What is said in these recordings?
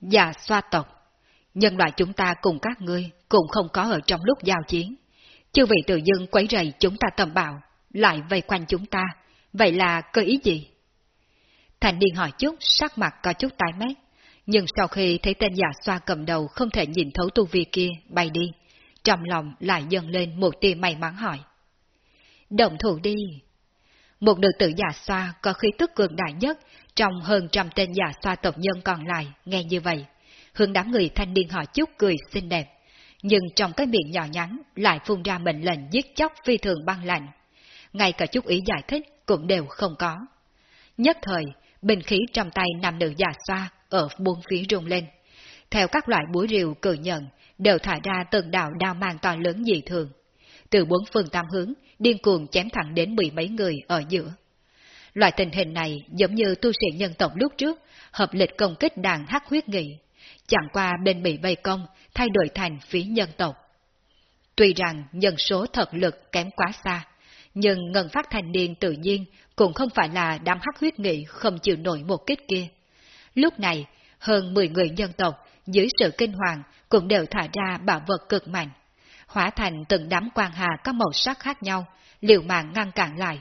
và xoa tộc, nhân loại chúng ta cùng các ngươi cũng không có ở trong lúc giao chiến. Chư vị tự dưng quấy rầy chúng ta tầm bạo, lại vây quanh chúng ta, vậy là cơ ý gì? Thành niên hỏi chút, sắc mặt có chút tái mét, nhưng sau khi thấy tên già xoa cầm đầu không thể nhìn thấu tu vi kia bay đi, trong lòng lại dâng lên một tia may mắn hỏi. Động thủ đi! Một nữ tử già xoa có khí tức cường đại nhất trong hơn trăm tên già xoa tộc nhân còn lại, nghe như vậy. Hướng đám người thanh niên họ chút cười xinh đẹp, nhưng trong cái miệng nhỏ nhắn lại phun ra mệnh lệnh giết chóc phi thường băng lạnh. Ngay cả chút ý giải thích cũng đều không có. Nhất thời, bình khí trong tay nam nữ già xoa ở bốn phía rung lên. Theo các loại búa rìu cử nhận, đều thả ra từng đạo đao mang to lớn dị thường. Từ bốn phương tam hướng, điên cuồng chém thẳng đến mười mấy người ở giữa. Loại tình hình này giống như tu sĩ nhân tộc lúc trước, hợp lịch công kích đàn hắc huyết nghị. Chẳng qua bên bị vây công, thay đổi thành phía nhân tộc. Tuy rằng nhân số thật lực kém quá xa, nhưng ngân phát thành niên tự nhiên cũng không phải là đám hắc huyết nghị không chịu nổi một kích kia. Lúc này, hơn 10 người nhân tộc dưới sự kinh hoàng cũng đều thả ra bảo vật cực mạnh, hóa thành từng đám quang hà có màu sắc khác nhau, liều mạng ngăn cản lại.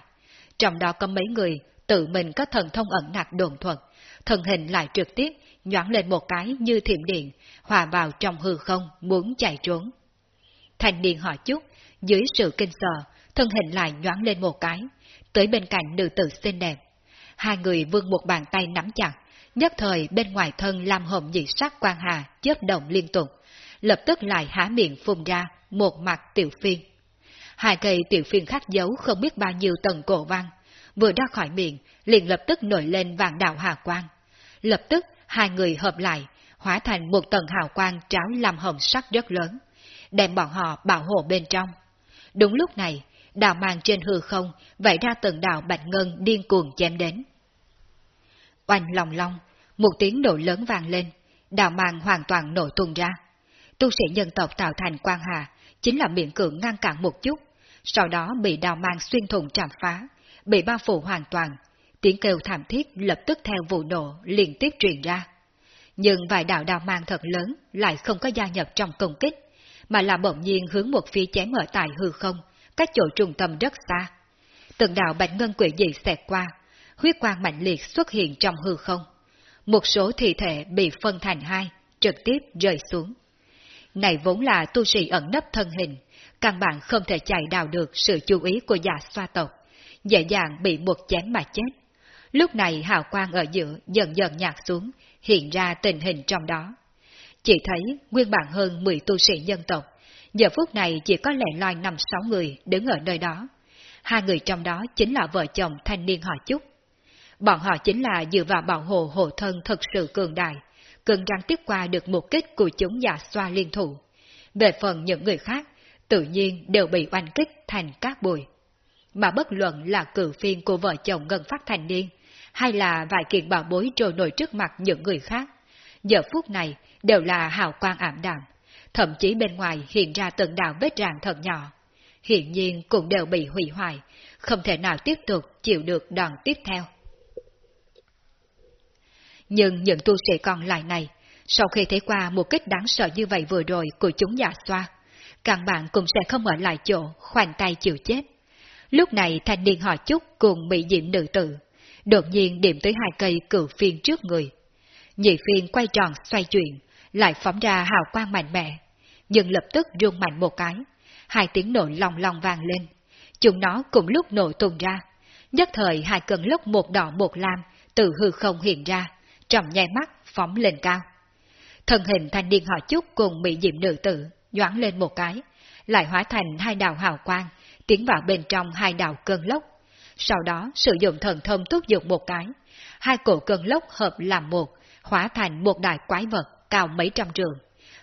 Trong đó có mấy người tự mình có thần thông ẩn nặc đồn thuật, thần hình lại trực tiếp nhoáng lên một cái như thiểm điện, hòa vào trong hư không muốn chạy trốn. Thành niên hỏi chút, dưới sự kinh sợ, thân hình lại nhoáng lên một cái, tới bên cạnh nữ tử xinh đẹp. Hai người vươn một bàn tay nắm chặt, nhất thời bên ngoài thân làm hồn dị sắc quang hà chớp động liên tục, lập tức lại há miệng phun ra một mặt tiểu phiên. Hai cây tiểu phiên khắc dấu không biết bao nhiêu tầng cổ văn, vừa ra khỏi miệng, liền lập tức nổi lên vàng đạo hà quang. Lập tức, hai người hợp lại, hóa thành một tầng hào quang tráo làm hồng sắc rất lớn, đem bọn họ bảo hộ bên trong. Đúng lúc này, đạo mang trên hư không, vẫy ra từng đạo bạch ngân điên cuồng chém đến. Oanh lòng long, một tiếng nổ lớn vang lên, đạo mang hoàn toàn nổ tung ra. Tu sĩ nhân tộc tạo thành quang hà, chính là miệng cưỡng ngăn cản một chút, sau đó bị đào mang xuyên thủng chạm phá, bị bao phủ hoàn toàn, tiếng kêu thảm thiết lập tức theo vụ nổ liên tiếp truyền ra. Nhưng vài đạo đào mang thật lớn lại không có gia nhập trong công kích, mà là bỗng nhiên hướng một phía chém ở tại hư không, cách chỗ trung tâm rất xa. Từng đạo bạch ngân quỷ dị xẹt qua, huyết quang mạnh liệt xuất hiện trong hư không. Một số thi thể bị phân thành hai, trực tiếp rơi xuống. Này vốn là tu sĩ ẩn nấp thân hình, căn bản không thể chạy đào được sự chú ý của già xoa tộc, dễ dàng bị buộc chém mà chết. Lúc này hào quang ở giữa dần dần nhạt xuống, hiện ra tình hình trong đó. Chỉ thấy nguyên bản hơn 10 tu sĩ nhân tộc, giờ phút này chỉ có lẻ loi năm sáu người đứng ở nơi đó. Hai người trong đó chính là vợ chồng thanh niên họ Chúc. Bọn họ chính là dựa vào bảo hộ hộ thân thật sự cường đại, cường răng tiếp qua được một kích của chúng giả xoa liên thủ. Về phần những người khác, tự nhiên đều bị oanh kích thành các bụi. Mà bất luận là cử phiên của vợ chồng Ngân Phát thành niên, hay là vài kiện bảo bối trôi nổi trước mặt những người khác, giờ phút này đều là hào quang ảm đạm, thậm chí bên ngoài hiện ra từng đạo vết rạn thật nhỏ. Hiện nhiên cũng đều bị hủy hoại, không thể nào tiếp tục chịu được đòn tiếp theo. Nhưng những tu sĩ còn lại này, sau khi thấy qua một kích đáng sợ như vậy vừa rồi của chúng giả xoa, càng bạn cũng sẽ không ở lại chỗ, khoanh tay chịu chết. Lúc này thanh niên họ chúc cùng bị diệm nữ tử, đột nhiên điểm tới hai cây cử phiên trước người. Nhị phiên quay tròn xoay chuyển, lại phóng ra hào quang mạnh mẽ, nhưng lập tức rung mạnh một cái, hai tiếng nổ lòng lòng vang lên. Chúng nó cùng lúc nổ tung ra, nhất thời hai cơn lốc một đỏ một lam từ hư không hiện ra, trầm nhai mắt phóng lên cao. Thân hình thanh niên họ chúc cùng bị diệm nữ tử nhoáng lên một cái, lại hóa thành hai đạo hào quang, tiến vào bên trong hai đạo cơn lốc. Sau đó sử dụng thần thông thúc dụng một cái, hai cổ cơn lốc hợp làm một, hóa thành một đại quái vật cao mấy trăm trường,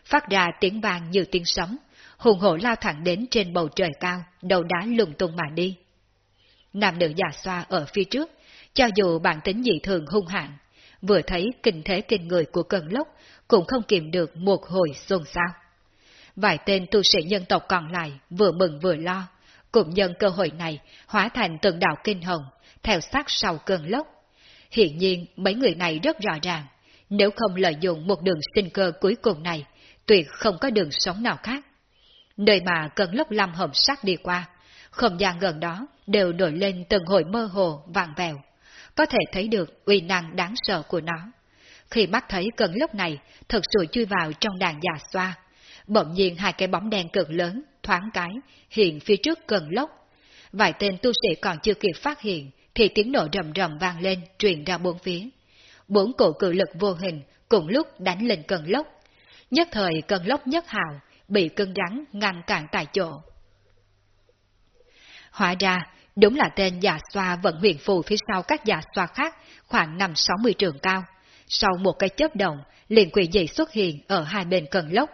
phát ra tiếng vang như tiếng sấm, hùng hổ lao thẳng đến trên bầu trời cao, đầu đá lùng tung mà đi. Nam nữ già xoa ở phía trước, cho dù bản tính dị thường hung hãn, vừa thấy kinh thế kinh người của cơn lốc, cũng không kiềm được một hồi xôn xao. Vài tên tu sĩ nhân tộc còn lại vừa mừng vừa lo, cũng nhân cơ hội này hóa thành từng đạo kinh hồng, theo sát sau cơn lốc. Hiện nhiên mấy người này rất rõ ràng, Nếu không lợi dụng một đường sinh cơ cuối cùng này, tuyệt không có đường sống nào khác. Nơi mà cơn lốc lâm hầm sắc đi qua, không gian gần đó đều nổi lên từng hồi mơ hồ, vàng vèo. Có thể thấy được uy năng đáng sợ của nó. Khi mắt thấy cơn lốc này thật sự chui vào trong đàn già xoa, bỗng nhiên hai cái bóng đen cực lớn, thoáng cái, hiện phía trước cần lốc. Vài tên tu sĩ còn chưa kịp phát hiện, thì tiếng nổ rầm rầm vang lên truyền ra bốn phía. Bốn cổ cự lực vô hình cùng lúc đánh lên cơn lốc. Nhất thời cơn lốc nhất hào, bị cơn rắn ngăn cản tại chỗ. Hóa ra, đúng là tên già xoa vận huyền phù phía sau các già xoa khác khoảng năm sáu mươi trường cao. Sau một cái chớp động, liền quỷ dị xuất hiện ở hai bên cơn lốc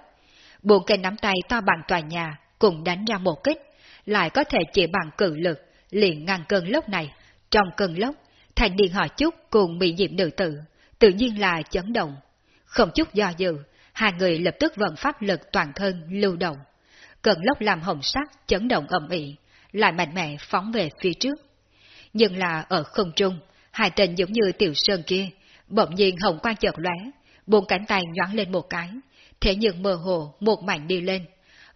buộc cây nắm tay to bằng tòa nhà cùng đánh ra một kích, lại có thể chỉ bằng cự lực, liền ngăn cơn lốc này. Trong cơn lốc, thành niên họ chúc cùng bị diệm nữ tử, tự nhiên là chấn động. Không chút do dự, hai người lập tức vận pháp lực toàn thân lưu động. Cơn lốc làm hồng sắc chấn động ẩm ỉ, lại mạnh mẽ phóng về phía trước. Nhưng là ở không trung, hai tên giống như tiểu sơn kia, bỗng nhiên hồng quang chợt lóe, buông cánh tay nhoáng lên một cái, thế nhưng mơ hồ một mảnh đi lên.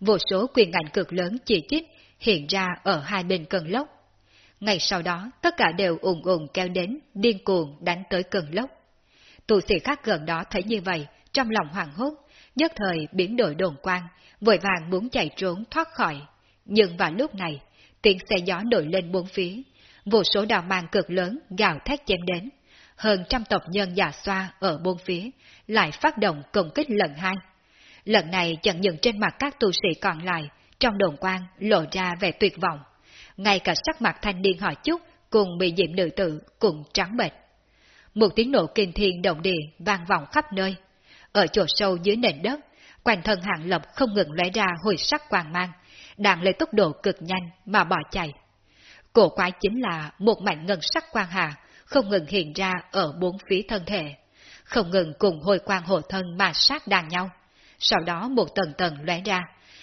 Vô số quyền ảnh cực lớn chỉ chít hiện ra ở hai bên cơn lốc. Ngày sau đó, tất cả đều ùng ùng kéo đến, điên cuồng đánh tới cơn lốc. tù sĩ khác gần đó thấy như vậy, trong lòng hoảng hốt, nhất thời biến đổi đồn quang, vội vàng muốn chạy trốn thoát khỏi. Nhưng vào lúc này, tiếng xe gió nổi lên bốn phía, vô số đào mang cực lớn gào thét chém đến. Hơn trăm tộc nhân giả xoa ở bốn phía, lại phát động công kích lần hai. Lần này chẳng những trên mặt các tu sĩ còn lại, trong đồn quan lộ ra vẻ tuyệt vọng. Ngay cả sắc mặt thanh niên họ chúc cùng bị diệm nữ tử cùng trắng bệch. Một tiếng nổ kinh thiên động địa vang vọng khắp nơi. Ở chỗ sâu dưới nền đất, quanh thân hạng lập không ngừng lóe ra hồi sắc quang mang, đang lấy tốc độ cực nhanh mà bỏ chạy. Cổ quái chính là một mảnh ngân sắc quang hà, không ngừng hiện ra ở bốn phía thân thể, không ngừng cùng hồi quang hộ thân mà sát đàn nhau. Sau đó một tầng tầng lóe ra,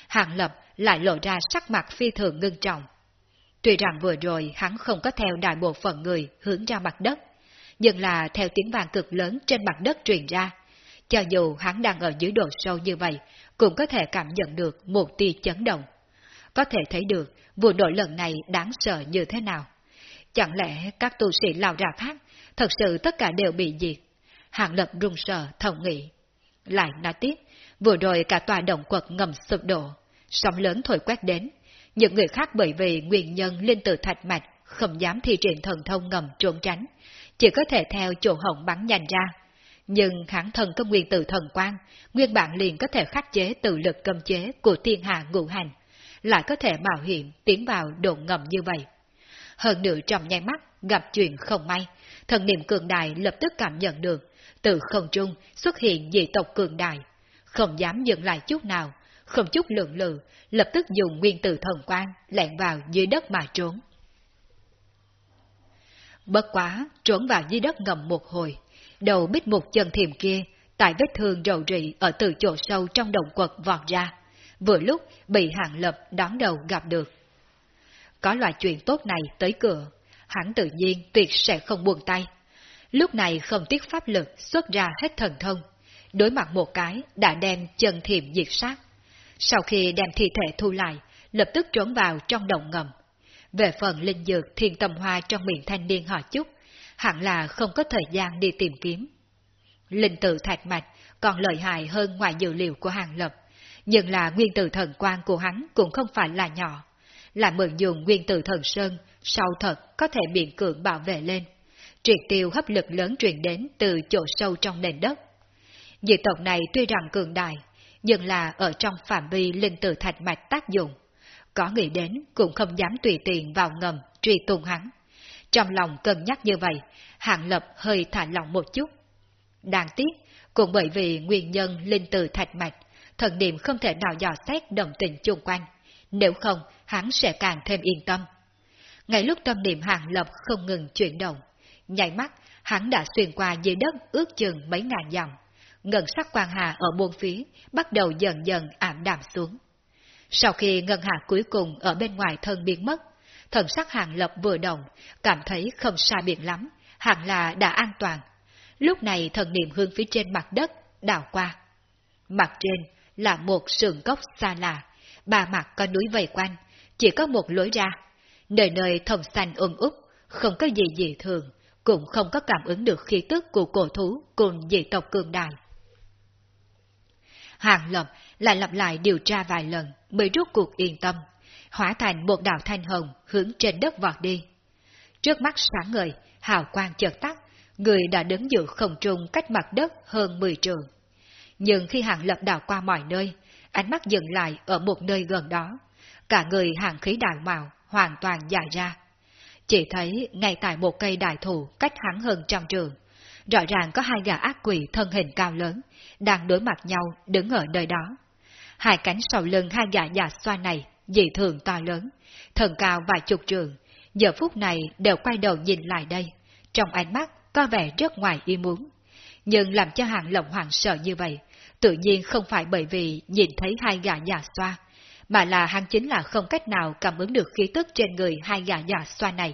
hạng lập lại lộ ra sắc mặt phi thường ngưng trọng. Tuy rằng vừa rồi hắn không có theo đại bộ phận người hướng ra mặt đất, nhưng là theo tiếng vàng cực lớn trên mặt đất truyền ra. Cho dù hắn đang ở dưới độ sâu như vậy, cũng có thể cảm nhận được một tia chấn động. Có thể thấy được vụ nổi lần này đáng sợ như thế nào. Chẳng lẽ các tu sĩ lao ra khác, thật sự tất cả đều bị diệt? Hạng lập run sợ, thầm nghĩ. Lại nói tiếp, vừa rồi cả tòa động quật ngầm sụp đổ, sóng lớn thổi quét đến. Những người khác bởi vì nguyên nhân lên từ thạch mạch, không dám thi triển thần thông ngầm trốn tránh, chỉ có thể theo chỗ hổng bắn nhanh ra. Nhưng hãng thần có nguyên tử thần quan, nguyên bản liền có thể khắc chế tự lực cầm chế của thiên hạ ngũ hành, lại có thể mạo hiểm tiến vào độ ngầm như vậy. Hơn nữa trong nháy mắt, gặp chuyện không may, thần niệm cường đại lập tức cảm nhận được, từ không trung xuất hiện dị tộc cường đại, không dám dừng lại chút nào, không chút lượng lự, lập tức dùng nguyên tử thần quan lẹn vào dưới đất mà trốn. Bất quá, trốn vào dưới đất ngầm một hồi, đầu bít một chân thiềm kia, tại vết thương rầu rị ở từ chỗ sâu trong động quật vọt ra, vừa lúc bị hạng lập đón đầu gặp được. Có loại chuyện tốt này tới cửa, hắn tự nhiên tuyệt sẽ không buông tay. Lúc này không tiếc pháp lực xuất ra hết thần thông, đối mặt một cái đã đem chân thiềm diệt sát. Sau khi đem thi thể thu lại, lập tức trốn vào trong động ngầm. Về phần linh dược thiên tầm hoa trong miệng thanh niên họ chúc, hẳn là không có thời gian đi tìm kiếm. Linh tự thạch mạch còn lợi hại hơn ngoài dự liệu của hàng lập, nhưng là nguyên tử thần quan của hắn cũng không phải là nhỏ. Là mượn dùng nguyên tử thần sơn, sau thật có thể biện cưỡng bảo vệ lên. Triệt tiêu hấp lực lớn truyền đến từ chỗ sâu trong nền đất. Dị tộc này tuy rằng cường đại, nhưng là ở trong phạm vi linh tử thạch mạch tác dụng. Có nghĩ đến cũng không dám tùy tiện vào ngầm truy tung hắn. Trong lòng cân nhắc như vậy, hạng lập hơi thả lòng một chút. Đáng tiếc, cũng bởi vì nguyên nhân linh tử thạch mạch, thần niệm không thể nào dò xét đồng tình chung quanh, nếu không hắn sẽ càng thêm yên tâm. Ngay lúc tâm niệm hạng lập không ngừng chuyển động, nhảy mắt hắn đã xuyên qua dưới đất ước chừng mấy ngàn dặm, ngân sắc quang hà ở buôn phía bắt đầu dần dần ảm đạm xuống. Sau khi ngân hà cuối cùng ở bên ngoài thân biến mất, thần sắc hàng lập vừa động, cảm thấy không xa biệt lắm, hẳn là đã an toàn. Lúc này thần niệm hương phía trên mặt đất, đào qua. Mặt trên là một sườn cốc xa lạ, ba mặt có núi vây quanh, chỉ có một lối ra. Nơi nơi thần xanh ôm úp, không có gì dị thường, cũng không có cảm ứng được khí tức của cổ thú cùng dị tộc cường đại. Hàng Lập lại lặp lại điều tra vài lần mới rút cuộc yên tâm, hóa thành một đạo thanh hồng hướng trên đất vọt đi. Trước mắt sáng ngời, hào quang chợt tắt, người đã đứng giữa không trung cách mặt đất hơn 10 trường. Nhưng khi hàng lập đảo qua mọi nơi, ánh mắt dừng lại ở một nơi gần đó. Cả người hàng khí đại mạo hoàn toàn dài ra. Chỉ thấy ngay tại một cây đại thụ cách hắn hơn trăm trường, rõ ràng có hai gã ác quỷ thân hình cao lớn, đang đối mặt nhau đứng ở nơi đó. Hai cánh sau lưng hai gã già xoa này dị thường to lớn, thần cao vài chục trường, giờ phút này đều quay đầu nhìn lại đây, trong ánh mắt có vẻ rất ngoài ý muốn. Nhưng làm cho hàng lộng hoàng sợ như vậy, tự nhiên không phải bởi vì nhìn thấy hai gã già xoa, mà là hắn chính là không cách nào cảm ứng được khí tức trên người hai gã già xoa này.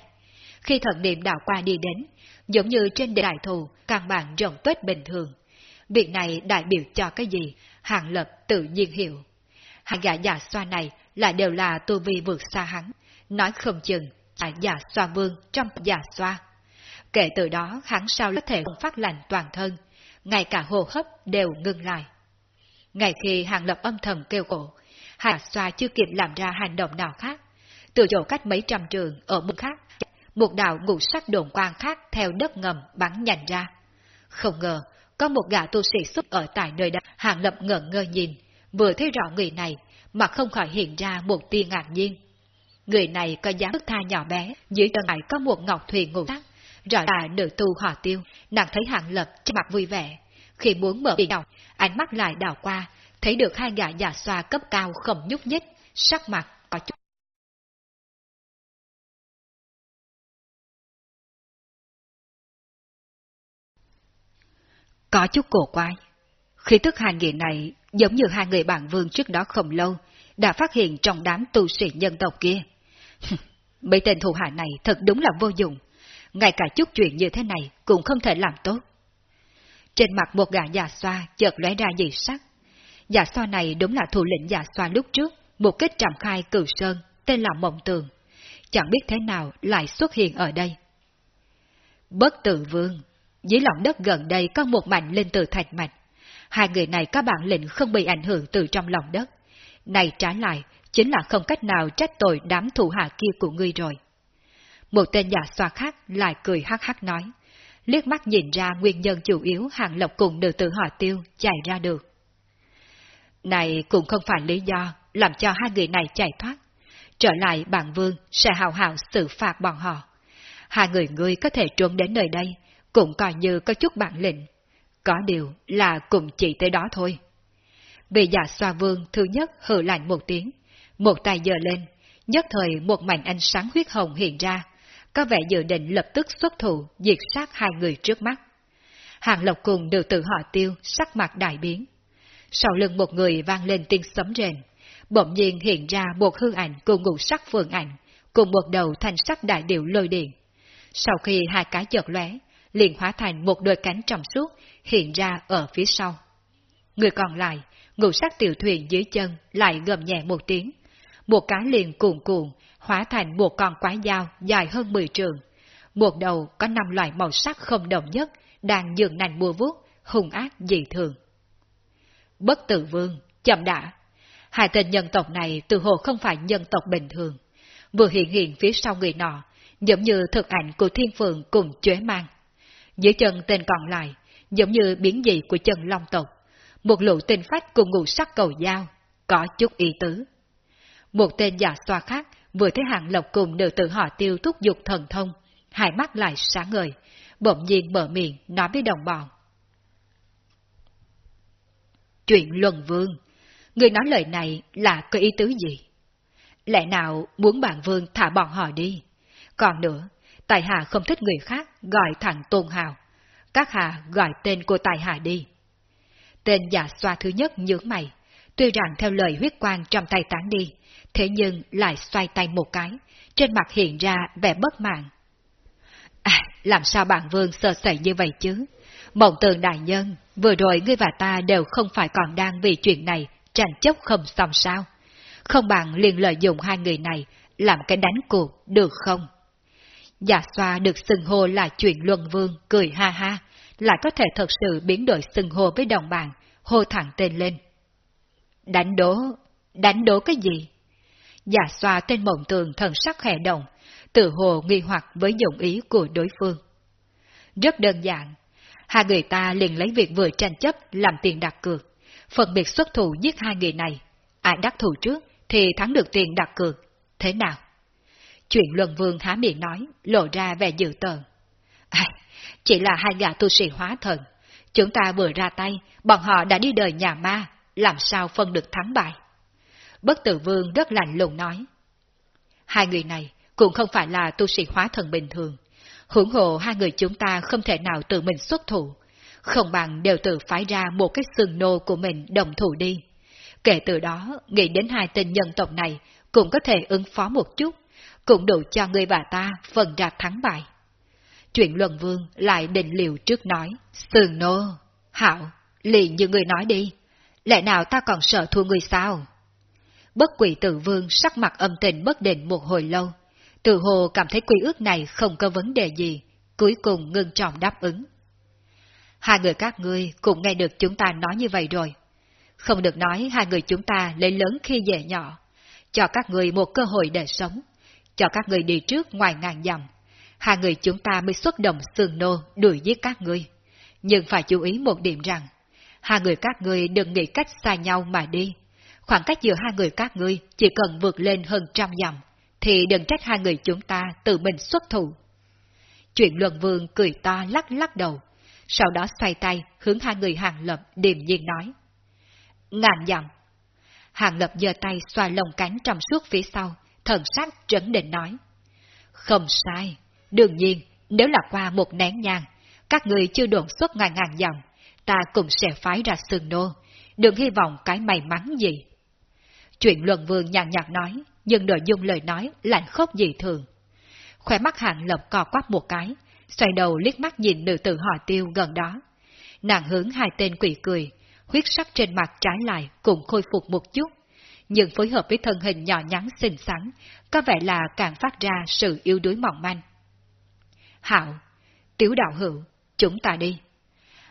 Khi thần niệm đảo qua đi đến, giống như trên đại thù, càng bản rộng tuyết bình thường. Việc này đại biểu cho cái gì, hàng lập tự nhiên hiểu. Hai gã giả xoa này lại đều là tu vi vượt xa hắn, nói không chừng là giả xoa vương trong giả xoa. Kể từ đó hắn sao có thể phát lành toàn thân, ngay cả hô hấp đều ngưng lại. Ngày khi hàng lập âm thầm kêu cổ, Hạ xoa chưa kịp làm ra hành động nào khác. Từ chỗ cách mấy trăm trường ở một khác, một đạo ngũ sắc đồn quang khác theo đất ngầm bắn nhanh ra. Không ngờ, có một gã tu sĩ xuất ở tại nơi đó, hàng lập ngẩn ngơ nhìn, vừa thấy rõ người này, mà không khỏi hiện ra một tia ngạc nhiên. Người này có dáng thức tha nhỏ bé, dưới chân lại có một ngọc thuyền ngủ sắc, rõ là nữ tu họ tiêu, nàng thấy hàng lập trên mặt vui vẻ. Khi muốn mở miệng đọc, ánh mắt lại đảo qua, thấy được hai gã già xoa cấp cao không nhúc nhích, sắc mặt có chút. Có chút cổ quái. Khi tức hai người này giống như hai người bạn vương trước đó không lâu, đã phát hiện trong đám tu sĩ nhân tộc kia. Mấy tên thủ hạ này thật đúng là vô dụng, ngay cả chút chuyện như thế này cũng không thể làm tốt. Trên mặt một gã già xoa chợt lóe ra dị sắc, già xoa này đúng là thủ lĩnh già xoa lúc trước, một kết trạm khai cửu sơn, tên là Mộng Tường. Chẳng biết thế nào lại xuất hiện ở đây. Bất tử vương, dưới lòng đất gần đây có một mảnh lên từ thạch mạch. Hai người này có bản lĩnh không bị ảnh hưởng từ trong lòng đất. Này trái lại, chính là không cách nào trách tội đám thủ hạ kia của ngươi rồi. Một tên giả xoa khác lại cười hắc hắc nói, liếc mắt nhìn ra nguyên nhân chủ yếu hàng lộc cùng nữ tử họ tiêu chạy ra được. Này cũng không phải lý do làm cho hai người này chạy thoát. Trở lại bản vương sẽ hào hào xử phạt bọn họ. Hai người ngươi có thể trốn đến nơi đây, cũng coi như có chút bản lĩnh. Có điều là cùng chỉ tới đó thôi. Vị giả xoa vương thứ nhất hừ lạnh một tiếng, một tay giơ lên, nhất thời một mảnh ánh sáng huyết hồng hiện ra, có vẻ dự định lập tức xuất thủ diệt sát hai người trước mắt. Hàng Lộc cùng đều tự họ tiêu, sắc mặt đại biến. Sau lưng một người vang lên tiếng sấm rền, bỗng nhiên hiện ra một hương ảnh cùng ngũ sắc phượng ảnh, cùng một đầu thanh sắc đại điệu lôi điện. Sau khi hai cái chợt lóe, liền hóa thành một đôi cánh trong suốt hiện ra ở phía sau. Người còn lại, ngũ sắc tiểu thuyền dưới chân lại gầm nhẹ một tiếng, một cái liền cuồn cuộn hóa thành một con quái dao dài hơn 10 trường. Một đầu có năm loại màu sắc không đồng nhất, đang dường nành mùa vuốt, hung ác dị thường. Bất tử vương, chậm đã. Hai tên nhân tộc này từ hồ không phải nhân tộc bình thường. Vừa hiện hiện phía sau người nọ, giống như thực ảnh của thiên phượng cùng chế mang. Dưới chân tên còn lại, giống như biến dị của chân long tộc. Một lũ tên phách cùng ngụ sắc cầu dao, có chút ý tứ. Một tên giả xoa khác vừa thấy hạng lộc cùng nữ tử họ tiêu thúc dục thần thông, hai mắt lại sáng ngời, bỗng nhiên mở miệng nói với đồng bọn. Chuyện luân vương, người nói lời này là có ý tứ gì? Lẽ nào muốn bạn vương thả bọn họ đi? Còn nữa, Tài Hà không thích người khác gọi thẳng Tôn Hào. Các Hà gọi tên của Tài Hà đi. Tên giả xoa thứ nhất nhướng mày, tuy rằng theo lời huyết quang trong tay tán đi, thế nhưng lại xoay tay một cái, trên mặt hiện ra vẻ bất mãn. À, làm sao bạn vương sơ sẩy như vậy chứ? Mộng tường đại nhân, vừa rồi ngươi và ta đều không phải còn đang vì chuyện này tranh chấp không xong sao. Không bằng liền lợi dụng hai người này làm cái đánh cuộc, được không? Giả xoa được xưng hô là chuyện luân vương, cười ha ha, lại có thể thật sự biến đổi xưng hô với đồng bạn, hô thẳng tên lên. Đánh đố, đánh đố cái gì? Giả xoa tên mộng tường thần sắc khẽ động, tự hồ nghi hoặc với dụng ý của đối phương. Rất đơn giản, hai người ta liền lấy việc vừa tranh chấp làm tiền đặt cược, phân biệt xuất thủ giết hai người này. Ai đắc thủ trước thì thắng được tiền đặt cược. Thế nào? Chuyện luân vương há miệng nói, lộ ra vẻ dự tờn. À, chỉ là hai gã tu sĩ hóa thần. Chúng ta vừa ra tay, bọn họ đã đi đời nhà ma, làm sao phân được thắng bại? Bất tử vương rất lạnh lùng nói. Hai người này cũng không phải là tu sĩ hóa thần bình thường. Hưởng hộ hai người chúng ta không thể nào tự mình xuất thủ, không bằng đều tự phái ra một cái sừng nô của mình đồng thủ đi. Kể từ đó, nghĩ đến hai tên nhân tộc này cũng có thể ứng phó một chút, cũng đủ cho người và ta phần ra thắng bại. Chuyện luận vương lại định liều trước nói, sườn nô, hảo, liền như người nói đi, lẽ nào ta còn sợ thua người sao? Bất quỷ tử vương sắc mặt âm tình bất định một hồi lâu, từ hồ cảm thấy quy ước này không có vấn đề gì, cuối cùng ngưng trọng đáp ứng. Hai người các ngươi cũng nghe được chúng ta nói như vậy rồi. Không được nói hai người chúng ta lấy lớn khi dễ nhỏ, cho các ngươi một cơ hội để sống, cho các người đi trước ngoài ngàn dặm. Hai người chúng ta mới xuất động sườn nô đuổi giết các ngươi. Nhưng phải chú ý một điểm rằng, hai người các ngươi đừng nghĩ cách xa nhau mà đi. Khoảng cách giữa hai người các ngươi chỉ cần vượt lên hơn trăm dặm, thì đừng trách hai người chúng ta tự mình xuất thủ. Chuyện luận vương cười to lắc lắc đầu, sau đó xoay tay hướng hai người hàng lập điềm nhiên nói. Ngàn dặm. Hàng lập giơ tay xoa lồng cánh trong suốt phía sau, thần sắc trấn định nói. Không sai, đương nhiên, nếu là qua một nén nhang, các người chưa đồn xuất ngàn ngàn dòng, ta cũng sẽ phái ra sừng nô, đừng hy vọng cái may mắn gì. Chuyện luận vương nhàn nhạt nói, nhưng nội dung lời nói lạnh khốc dị thường. Khỏe mắt hạng lập co quắp một cái, xoay đầu liếc mắt nhìn nữ tử họ tiêu gần đó. Nàng hướng hai tên quỷ cười, huyết sắc trên mặt trái lại cũng khôi phục một chút, nhưng phối hợp với thân hình nhỏ nhắn xinh xắn, có vẻ là càng phát ra sự yếu đuối mỏng manh. Hạo, tiểu đạo hữu, chúng ta đi.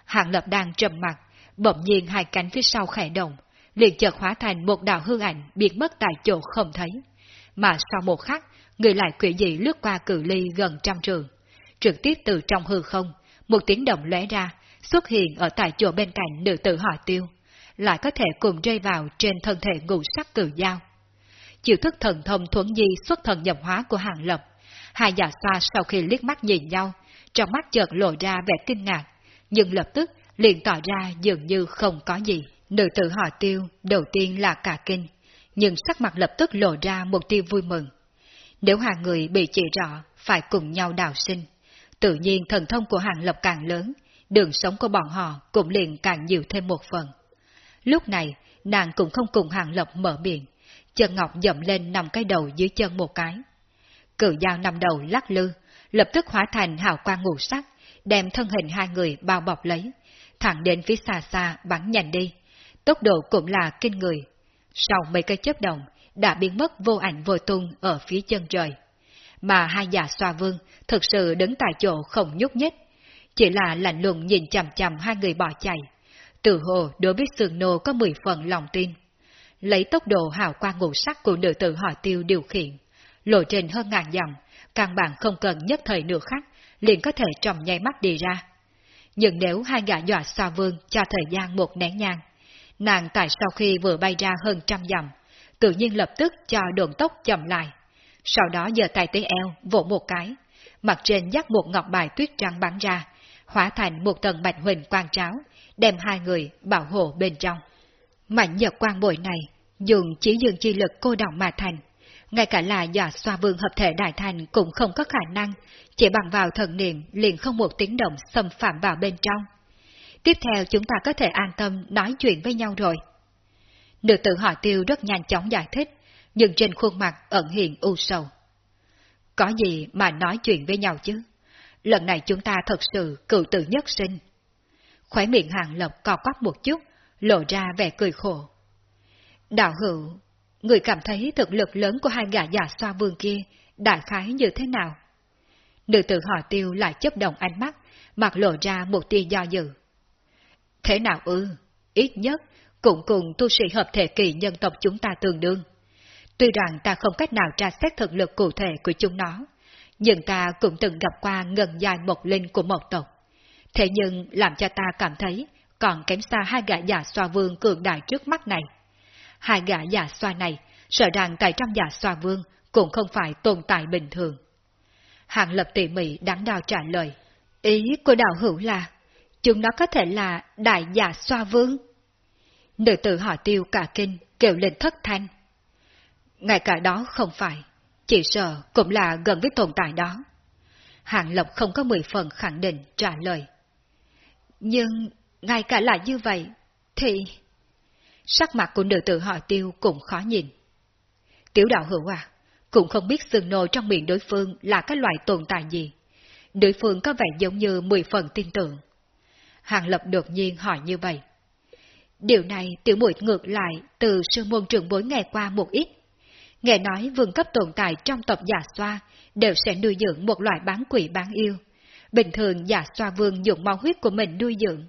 Hạng lập đang trầm mặt, bỗng nhiên hai cánh phía sau khẽ động, liền chợt hóa thành một đạo hư ảnh biến mất tại chỗ không thấy. Mà sau một khắc, người lại quỷ dị lướt qua cự ly gần trăm trường. Trực tiếp từ trong hư không, một tiếng động lóe ra, xuất hiện ở tại chỗ bên cạnh nữ tử hỏi tiêu, lại có thể cùng rơi vào trên thân thể ngũ sắc cử dao. Chiều thức thần thông thuấn di xuất thần nhập hóa của hàng lập, hai giả xa sau khi liếc mắt nhìn nhau, trong mắt chợt lộ ra vẻ kinh ngạc, nhưng lập tức liền tỏ ra dường như không có gì. Nữ tử họ tiêu đầu tiên là cả kinh, nhưng sắc mặt lập tức lộ ra một tia vui mừng. Nếu hàng người bị chỉ rõ, phải cùng nhau đào sinh, tự nhiên thần thông của hàng lập càng lớn, đường sống của bọn họ cũng liền càng nhiều thêm một phần. Lúc này, nàng cũng không cùng hàng lập mở miệng, chân ngọc dậm lên nằm cái đầu dưới chân một cái. Cự dao nằm đầu lắc lư, lập tức hóa thành hào quang ngũ sắc, đem thân hình hai người bao bọc lấy, thẳng đến phía xa xa bắn nhanh đi. Tốc độ cũng là kinh người. Sau mấy cây chớp động, đã biến mất vô ảnh vô tung ở phía chân trời. Mà hai già xoa vương thực sự đứng tại chỗ không nhúc nhích, chỉ là lạnh lùng nhìn chằm chằm hai người bỏ chạy tử hồ đối với sườn nô có mười phần lòng tin. Lấy tốc độ hào quang ngũ sắc của nữ tử họ tiêu điều khiển, lộ trình hơn ngàn dặm, căn bản không cần nhất thời nửa khắc, liền có thể trong nháy mắt đi ra. Nhưng nếu hai gã dọa xa vương cho thời gian một nén nhang, nàng tại sau khi vừa bay ra hơn trăm dặm, tự nhiên lập tức cho độn tốc chậm lại. Sau đó giơ tay tới eo, vỗ một cái, mặt trên dắt một ngọc bài tuyết trắng bắn ra, hóa thành một tầng bạch huỳnh quang tráo, đem hai người bảo hộ bên trong. Mạnh nhật quang bội này, dùng chỉ dương chi lực cô động mà thành, ngay cả là dọa xoa vương hợp thể đại thành cũng không có khả năng, chỉ bằng vào thần niệm liền không một tiếng động xâm phạm vào bên trong. Tiếp theo chúng ta có thể an tâm nói chuyện với nhau rồi. Nữ tử họ tiêu rất nhanh chóng giải thích, nhưng trên khuôn mặt ẩn hiện u sầu. Có gì mà nói chuyện với nhau chứ? Lần này chúng ta thật sự cựu tử nhất sinh khóe miệng hàng lộc co quắp một chút, lộ ra vẻ cười khổ. Đạo hữu, người cảm thấy thực lực lớn của hai gã già xoa vương kia đại khái như thế nào? Nữ tử họ tiêu lại chấp động ánh mắt, mặt lộ ra một tia do dự. Thế nào ư? Ít nhất, cũng cùng tu sĩ hợp thể kỳ nhân tộc chúng ta tương đương. Tuy rằng ta không cách nào tra xét thực lực cụ thể của chúng nó, nhưng ta cũng từng gặp qua ngần dài một linh của một tộc. Thế nhưng làm cho ta cảm thấy còn kém xa hai gã già xoa vương cường đại trước mắt này. Hai gã già xoa này, sợ rằng tại trong già xoa vương cũng không phải tồn tại bình thường. Hàng lập tỉ mỉ đáng đau trả lời. Ý của đạo hữu là, chúng nó có thể là đại già xoa vương. Nữ tử họ tiêu cả kinh, kêu lên thất thanh. Ngay cả đó không phải, chỉ sợ cũng là gần với tồn tại đó. Hàng Lập không có mười phần khẳng định trả lời. Nhưng, ngay cả là như vậy, thì... Sắc mặt của nữ tử họ tiêu cũng khó nhìn. Tiểu đạo hữu à, cũng không biết sừng nồi trong miệng đối phương là cái loại tồn tại gì. Đối phương có vẻ giống như mười phần tin tưởng. Hàng Lập đột nhiên hỏi như vậy. Điều này tiểu muội ngược lại từ sư môn trường bối nghe qua một ít. Nghe nói vương cấp tồn tại trong tộc giả xoa đều sẽ nuôi dưỡng một loại bán quỷ bán yêu. Bình thường giả xoa vương dùng máu huyết của mình nuôi dưỡng.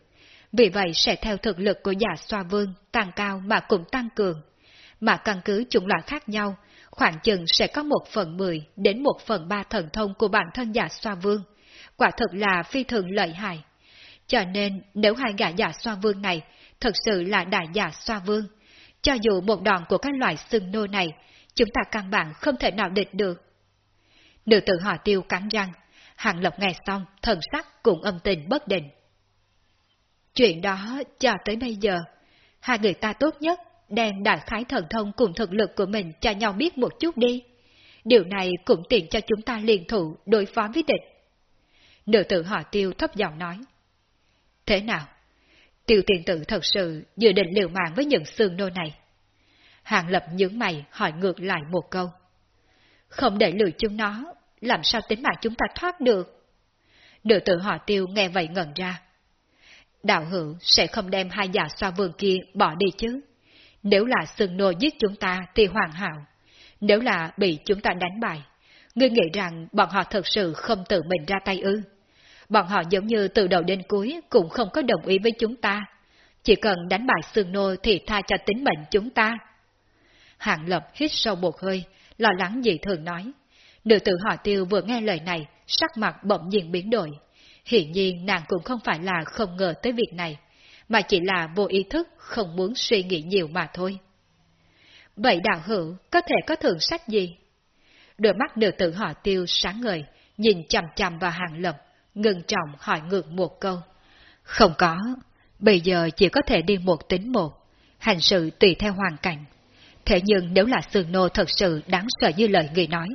Vì vậy sẽ theo thực lực của giả xoa vương tăng cao mà cũng tăng cường. Mà căn cứ chủng loại khác nhau, khoảng chừng sẽ có một phần mười đến một phần ba thần thông của bản thân giả xoa vương. Quả thật là phi thường lợi hại. Cho nên nếu hai gã giả xoa vương này thật sự là đại giả xoa vương, cho dù một đòn của các loại sừng nô này, chúng ta căn bản không thể nào địch được. Nữ tử họ tiêu cắn răng, hàng lộc nghe xong, thần sắc cũng âm tình bất định. Chuyện đó cho tới bây giờ, hai người ta tốt nhất đem đại khái thần thông cùng thực lực của mình cho nhau biết một chút đi. Điều này cũng tiện cho chúng ta liên thủ đối phó với địch. Nữ tử họ tiêu thấp giọng nói. Thế nào? Tiêu tiền tử thật sự dự định liều mạng với những xương nô này. Hàng lập nhướng mày hỏi ngược lại một câu. Không để lừa chúng nó, làm sao tính mạng chúng ta thoát được? Nữ tử họ tiêu nghe vậy ngẩn ra. Đạo hữu sẽ không đem hai già xoa vườn kia bỏ đi chứ. Nếu là sừng nô giết chúng ta thì hoàn hảo. Nếu là bị chúng ta đánh bại, ngươi nghĩ rằng bọn họ thật sự không tự mình ra tay ư. Bọn họ giống như từ đầu đến cuối cũng không có đồng ý với chúng ta. Chỉ cần đánh bại sừng nô thì tha cho tính mệnh chúng ta. Hạng Lập hít sâu một hơi, lo lắng dị thường nói. Nữ tử họ tiêu vừa nghe lời này, sắc mặt bỗng nhiên biến đổi. Hiện nhiên nàng cũng không phải là không ngờ tới việc này, mà chỉ là vô ý thức không muốn suy nghĩ nhiều mà thôi. Vậy đạo hữu có thể có thưởng sách gì? Đôi mắt nữ tử họ tiêu sáng ngời, nhìn chằm chằm vào hàng lập, ngừng trọng hỏi ngược một câu. Không có, bây giờ chỉ có thể đi một tính một, hành sự tùy theo hoàn cảnh. Thế nhưng nếu là sườn nô thật sự đáng sợ như lời người nói,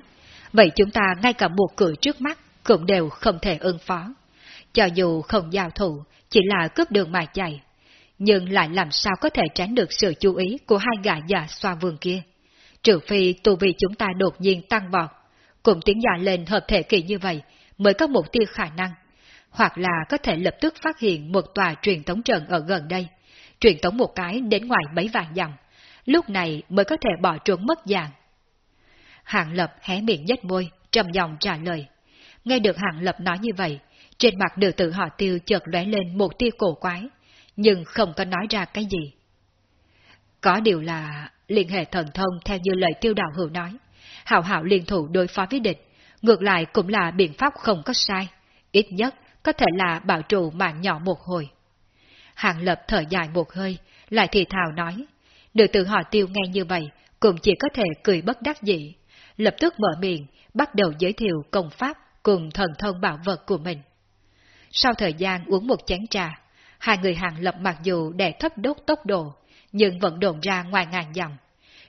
vậy chúng ta ngay cả một cửa trước mắt cũng đều không thể ứng phó. Cho dù không giao thủ, chỉ là cướp đường mà chạy, nhưng lại làm sao có thể tránh được sự chú ý của hai gã già xoa vườn kia. Trừ phi tu vi chúng ta đột nhiên tăng vọt, cùng tiến giả lên hợp thể kỳ như vậy mới có một tia khả năng, hoặc là có thể lập tức phát hiện một tòa truyền tống trận ở gần đây, truyền tống một cái đến ngoài mấy vạn dặm, lúc này mới có thể bỏ trốn mất dạng. Hạng Lập hé miệng nhếch môi, trầm giọng trả lời. Nghe được Hạng Lập nói như vậy, trên mặt nữ tử họ tiêu chợt lóe lên một tia cổ quái, nhưng không có nói ra cái gì. Có điều là liên hệ thần thông theo như lời tiêu đạo hữu nói, hảo hảo liên thủ đối phó với địch, ngược lại cũng là biện pháp không có sai, ít nhất có thể là bảo trụ mạng nhỏ một hồi. Hàng lập thở dài một hơi, lại thì thào nói, nữ tử họ tiêu nghe như vậy, cũng chỉ có thể cười bất đắc dĩ, lập tức mở miệng, bắt đầu giới thiệu công pháp cùng thần thông bảo vật của mình. Sau thời gian uống một chén trà, hai người hàng lập mặc dù đè thấp đốt tốc độ, nhưng vẫn đồn ra ngoài ngàn dặm.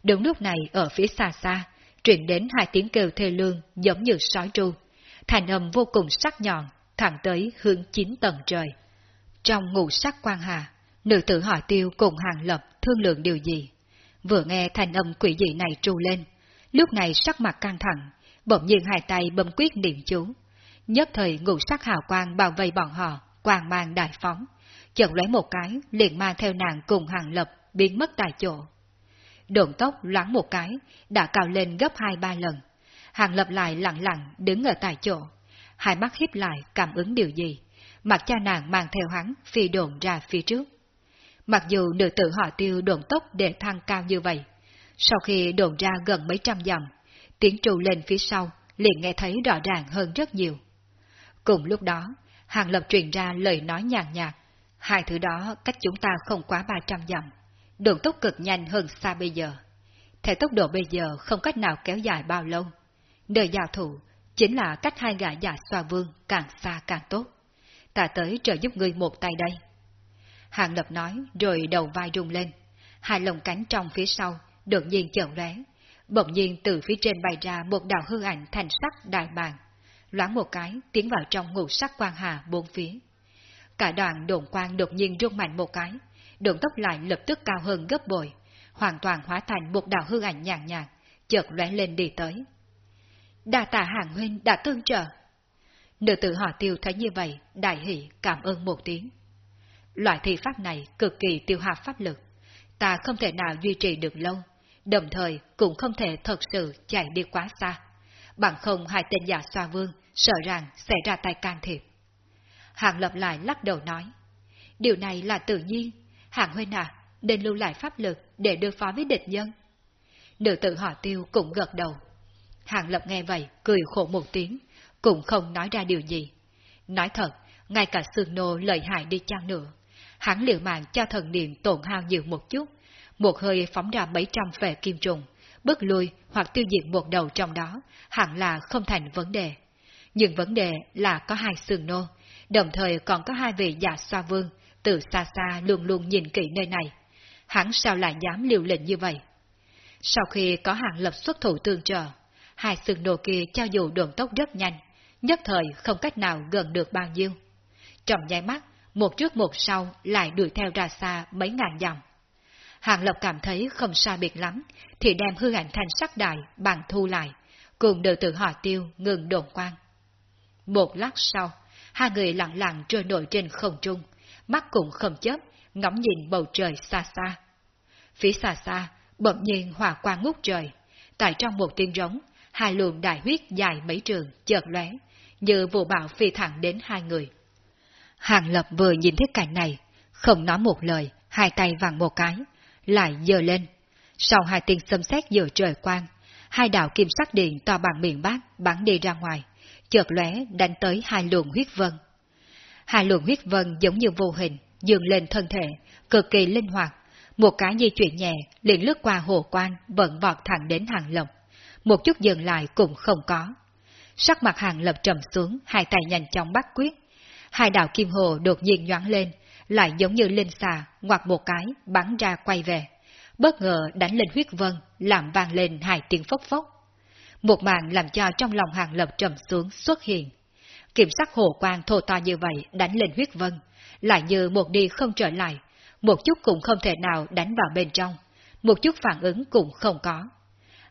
Đúng lúc này ở phía xa xa, truyền đến hai tiếng kêu thê lương giống như sói tru. Thành âm vô cùng sắc nhọn, thẳng tới hướng chín tầng trời. Trong ngũ sắc quan hà, nữ tử hỏi tiêu cùng hàng lập thương lượng điều gì. Vừa nghe thành âm quỷ dị này tru lên, lúc này sắc mặt căng thẳng, bỗng nhiên hai tay bấm quyết niệm chú. Nhất thời ngũ sắc hào quang bao vây bọn họ, quang mang đại phóng, chợt lóe một cái, liền mang theo nàng cùng hàng lập, biến mất tại chỗ. Độn tốc loáng một cái, đã cao lên gấp hai ba lần. Hàng lập lại lặng lặng đứng ở tại chỗ. Hai mắt híp lại cảm ứng điều gì. Mặt cha nàng mang theo hắn phi đồn ra phía trước. Mặc dù nữ tử họ tiêu độn tốc để thăng cao như vậy, sau khi đồn ra gần mấy trăm dặm, tiếng trù lên phía sau liền nghe thấy rõ ràng hơn rất nhiều. Cùng lúc đó, Hàng Lập truyền ra lời nói nhàn nhạt, hai thứ đó cách chúng ta không quá 300 dặm, đường tốc cực nhanh hơn xa bây giờ. Theo tốc độ bây giờ không cách nào kéo dài bao lâu. nơi giao thủ chính là cách hai gã giả xoa vương càng xa càng tốt. Ta tới trợ giúp ngươi một tay đây. Hàng Lập nói rồi đầu vai rung lên. Hai lồng cánh trong phía sau đột nhiên chợt lóe, bỗng nhiên từ phía trên bay ra một đạo hư ảnh thành sắc đại bàng, loáng một cái tiến vào trong ngũ sắc quang hà bốn phía. Cả đoàn đồn quang đột nhiên rung mạnh một cái, đồn tốc lại lập tức cao hơn gấp bội, hoàn toàn hóa thành một đạo hư ảnh nhàn nhạt, chợt lóe lên đi tới. Đa tạ hàng huynh đã tương trợ. Nữ tử họ tiêu thấy như vậy, đại hỷ cảm ơn một tiếng. Loại thi pháp này cực kỳ tiêu hao pháp lực, ta không thể nào duy trì được lâu, đồng thời cũng không thể thật sự chạy đi quá xa. Bằng không hai tên giả xoa vương sợ rằng sẽ ra tay can thiệp. Hàng lập lại lắc đầu nói, điều này là tự nhiên, Hàng huynh à, nên lưu lại pháp lực để đối phó với địch nhân. Nữ tử họ tiêu cũng gật đầu. Hàng lập nghe vậy, cười khổ một tiếng, cũng không nói ra điều gì. Nói thật, ngay cả xương nô lợi hại đi chăng nữa, hắn liều mạng cho thần niệm tổn hao nhiều một chút, một hơi phóng ra mấy trăm về kim trùng, bước lui hoặc tiêu diệt một đầu trong đó, hẳn là không thành vấn đề. Nhưng vấn đề là có hai sườn nô, đồng thời còn có hai vị giả xoa vương, từ xa xa luôn luôn nhìn kỹ nơi này. Hắn sao lại dám liều lệnh như vậy? Sau khi có hàng lập xuất thủ tương trợ, hai sườn nô kia cho dù đồn tốc rất nhanh, nhất thời không cách nào gần được bao nhiêu. Trong nháy mắt, một trước một sau lại đuổi theo ra xa mấy ngàn dặm. Hàng Lập cảm thấy không xa biệt lắm, thì đem hư ảnh thanh sắc đại bằng thu lại, cùng đều tự họ tiêu ngừng đồn quan. Một lát sau, hai người lặng lặng trôi nổi trên không trung, mắt cũng không chớp, ngắm nhìn bầu trời xa xa. Phía xa xa, bỗng nhiên hòa quang ngút trời, tại trong một tiếng rống, hai luồng đại huyết dài mấy trường chợt lóe, như vụ bão phi thẳng đến hai người. Hàng Lập vừa nhìn thấy cảnh này, không nói một lời, hai tay vàng một cái, lại dờ lên. Sau hai tiếng xâm xét giữa trời quang, hai đạo kim sắc điện to bằng miệng bát bắn đi ra ngoài, chợt lóe đánh tới hai luồng huyết vân. Hai luồng huyết vân giống như vô hình, dường lên thân thể, cực kỳ linh hoạt, một cái di chuyển nhẹ liền lướt qua hồ quan vẫn vọt thẳng đến hàng lộc. Một chút dừng lại cũng không có. Sắc mặt hàng lập trầm xuống, hai tay nhanh chóng bắt quyết. Hai đạo kim hồ đột nhiên nhoáng lên, lại giống như linh xà, ngoặt một cái, bắn ra quay về. Bất ngờ đánh lên huyết vân, làm vang lên hai tiếng phốc phốc. Một màn làm cho trong lòng hàng lập trầm xuống xuất hiện. Kiểm sắc hồ quang thô to như vậy đánh lên huyết vân, lại như một đi không trở lại, một chút cũng không thể nào đánh vào bên trong, một chút phản ứng cũng không có.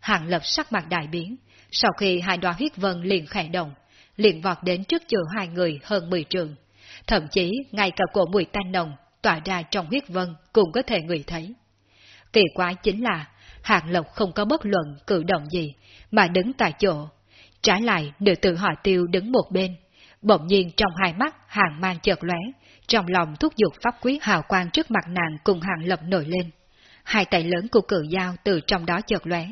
Hàng lập sắc mặt đại biến, sau khi hai đoàn huyết vân liền khẽ động, liền vọt đến trước chỗ hai người hơn 10 trường, thậm chí ngay cả cổ mùi tanh nồng tỏa ra trong huyết vân cũng có thể người thấy. Kỳ quái chính là, Hạng Lộc không có bất luận cử động gì, mà đứng tại chỗ. Trái lại, nữ tử họ tiêu đứng một bên, bỗng nhiên trong hai mắt hàng mang chợt lóe, trong lòng thúc giục pháp quyết hào quang trước mặt nàng cùng Hạng lộc nổi lên. Hai tay lớn của cự dao từ trong đó chợt lóe,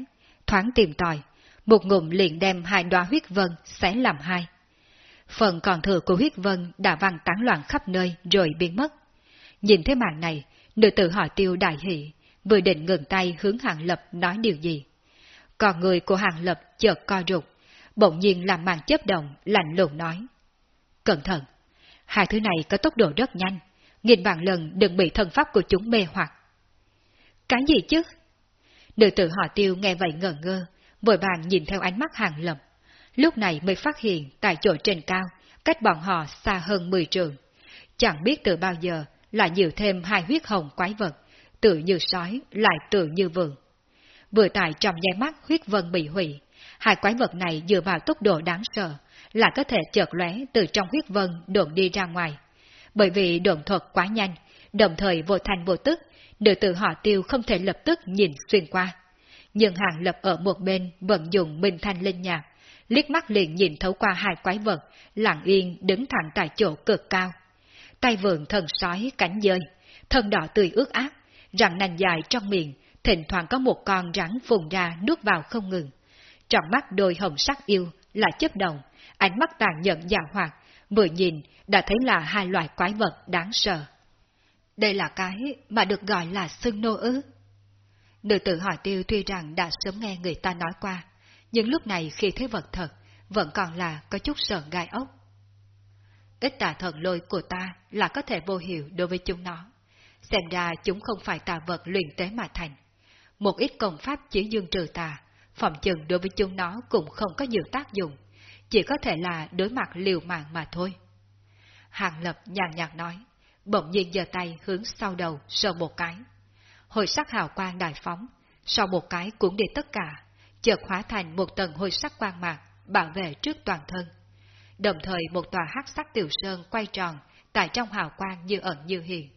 thoáng tìm tòi, một ngụm liền đem hai đoá huyết vân xé làm hai phần còn thừa của huyết vân đã văng tán loạn khắp nơi rồi biến mất. Nhìn thấy màn này, nữ tử hỏi tiêu đại hỷ, vừa định ngừng tay hướng hàng lập nói điều gì. Còn người của hàng lập chợt co rụt, bỗng nhiên làm màn chấp động, lạnh lùng nói. Cẩn thận, hai thứ này có tốc độ rất nhanh, nghìn vạn lần đừng bị thân pháp của chúng mê hoặc. Cái gì chứ? Nữ tử họ tiêu nghe vậy ngờ ngơ, vội vàng nhìn theo ánh mắt hàng lập lúc này mới phát hiện tại chỗ trên cao, cách bọn họ xa hơn 10 trường. Chẳng biết từ bao giờ lại nhiều thêm hai huyết hồng quái vật, tự như sói, lại tự như vườn. Vừa tại trong nháy mắt huyết vân bị hủy, hai quái vật này dựa vào tốc độ đáng sợ, là có thể chợt lóe từ trong huyết vân đồn đi ra ngoài. Bởi vì đồn thuật quá nhanh, đồng thời vô thành vô tức, nữ tử họ tiêu không thể lập tức nhìn xuyên qua. Nhưng hàng lập ở một bên vận dụng minh thanh linh nhạc, liếc mắt liền nhìn thấu qua hai quái vật, lặng yên đứng thẳng tại chỗ cực cao. Tay vườn thần sói cánh dơi, thân đỏ tươi ướt ác, răng nành dài trong miệng, thỉnh thoảng có một con rắn phùng ra nuốt vào không ngừng. Trong mắt đôi hồng sắc yêu là chấp động, ánh mắt tàn nhẫn dạ hoạt, vừa nhìn đã thấy là hai loại quái vật đáng sợ. Đây là cái mà được gọi là sưng nô ư. Nữ tử hỏi tiêu tuy rằng đã sớm nghe người ta nói qua, nhưng lúc này khi thấy vật thật, vẫn còn là có chút sợ gai ốc. Ít tà thần lôi của ta là có thể vô hiệu đối với chúng nó. Xem ra chúng không phải tà vật luyện tế mà thành. Một ít công pháp chỉ dương trừ tà, phòng chừng đối với chúng nó cũng không có nhiều tác dụng, chỉ có thể là đối mặt liều mạng mà thôi. Hàng Lập nhàn nhạt nói, bỗng nhiên giơ tay hướng sau đầu sờ một cái. Hồi sắc hào quang đại phóng, sau một cái cũng đi tất cả, chợt hóa thành một tầng hồi sắc quang mạc, bảo vệ trước toàn thân. Đồng thời một tòa hắc sắc tiểu sơn quay tròn, tại trong hào quang như ẩn như hiện,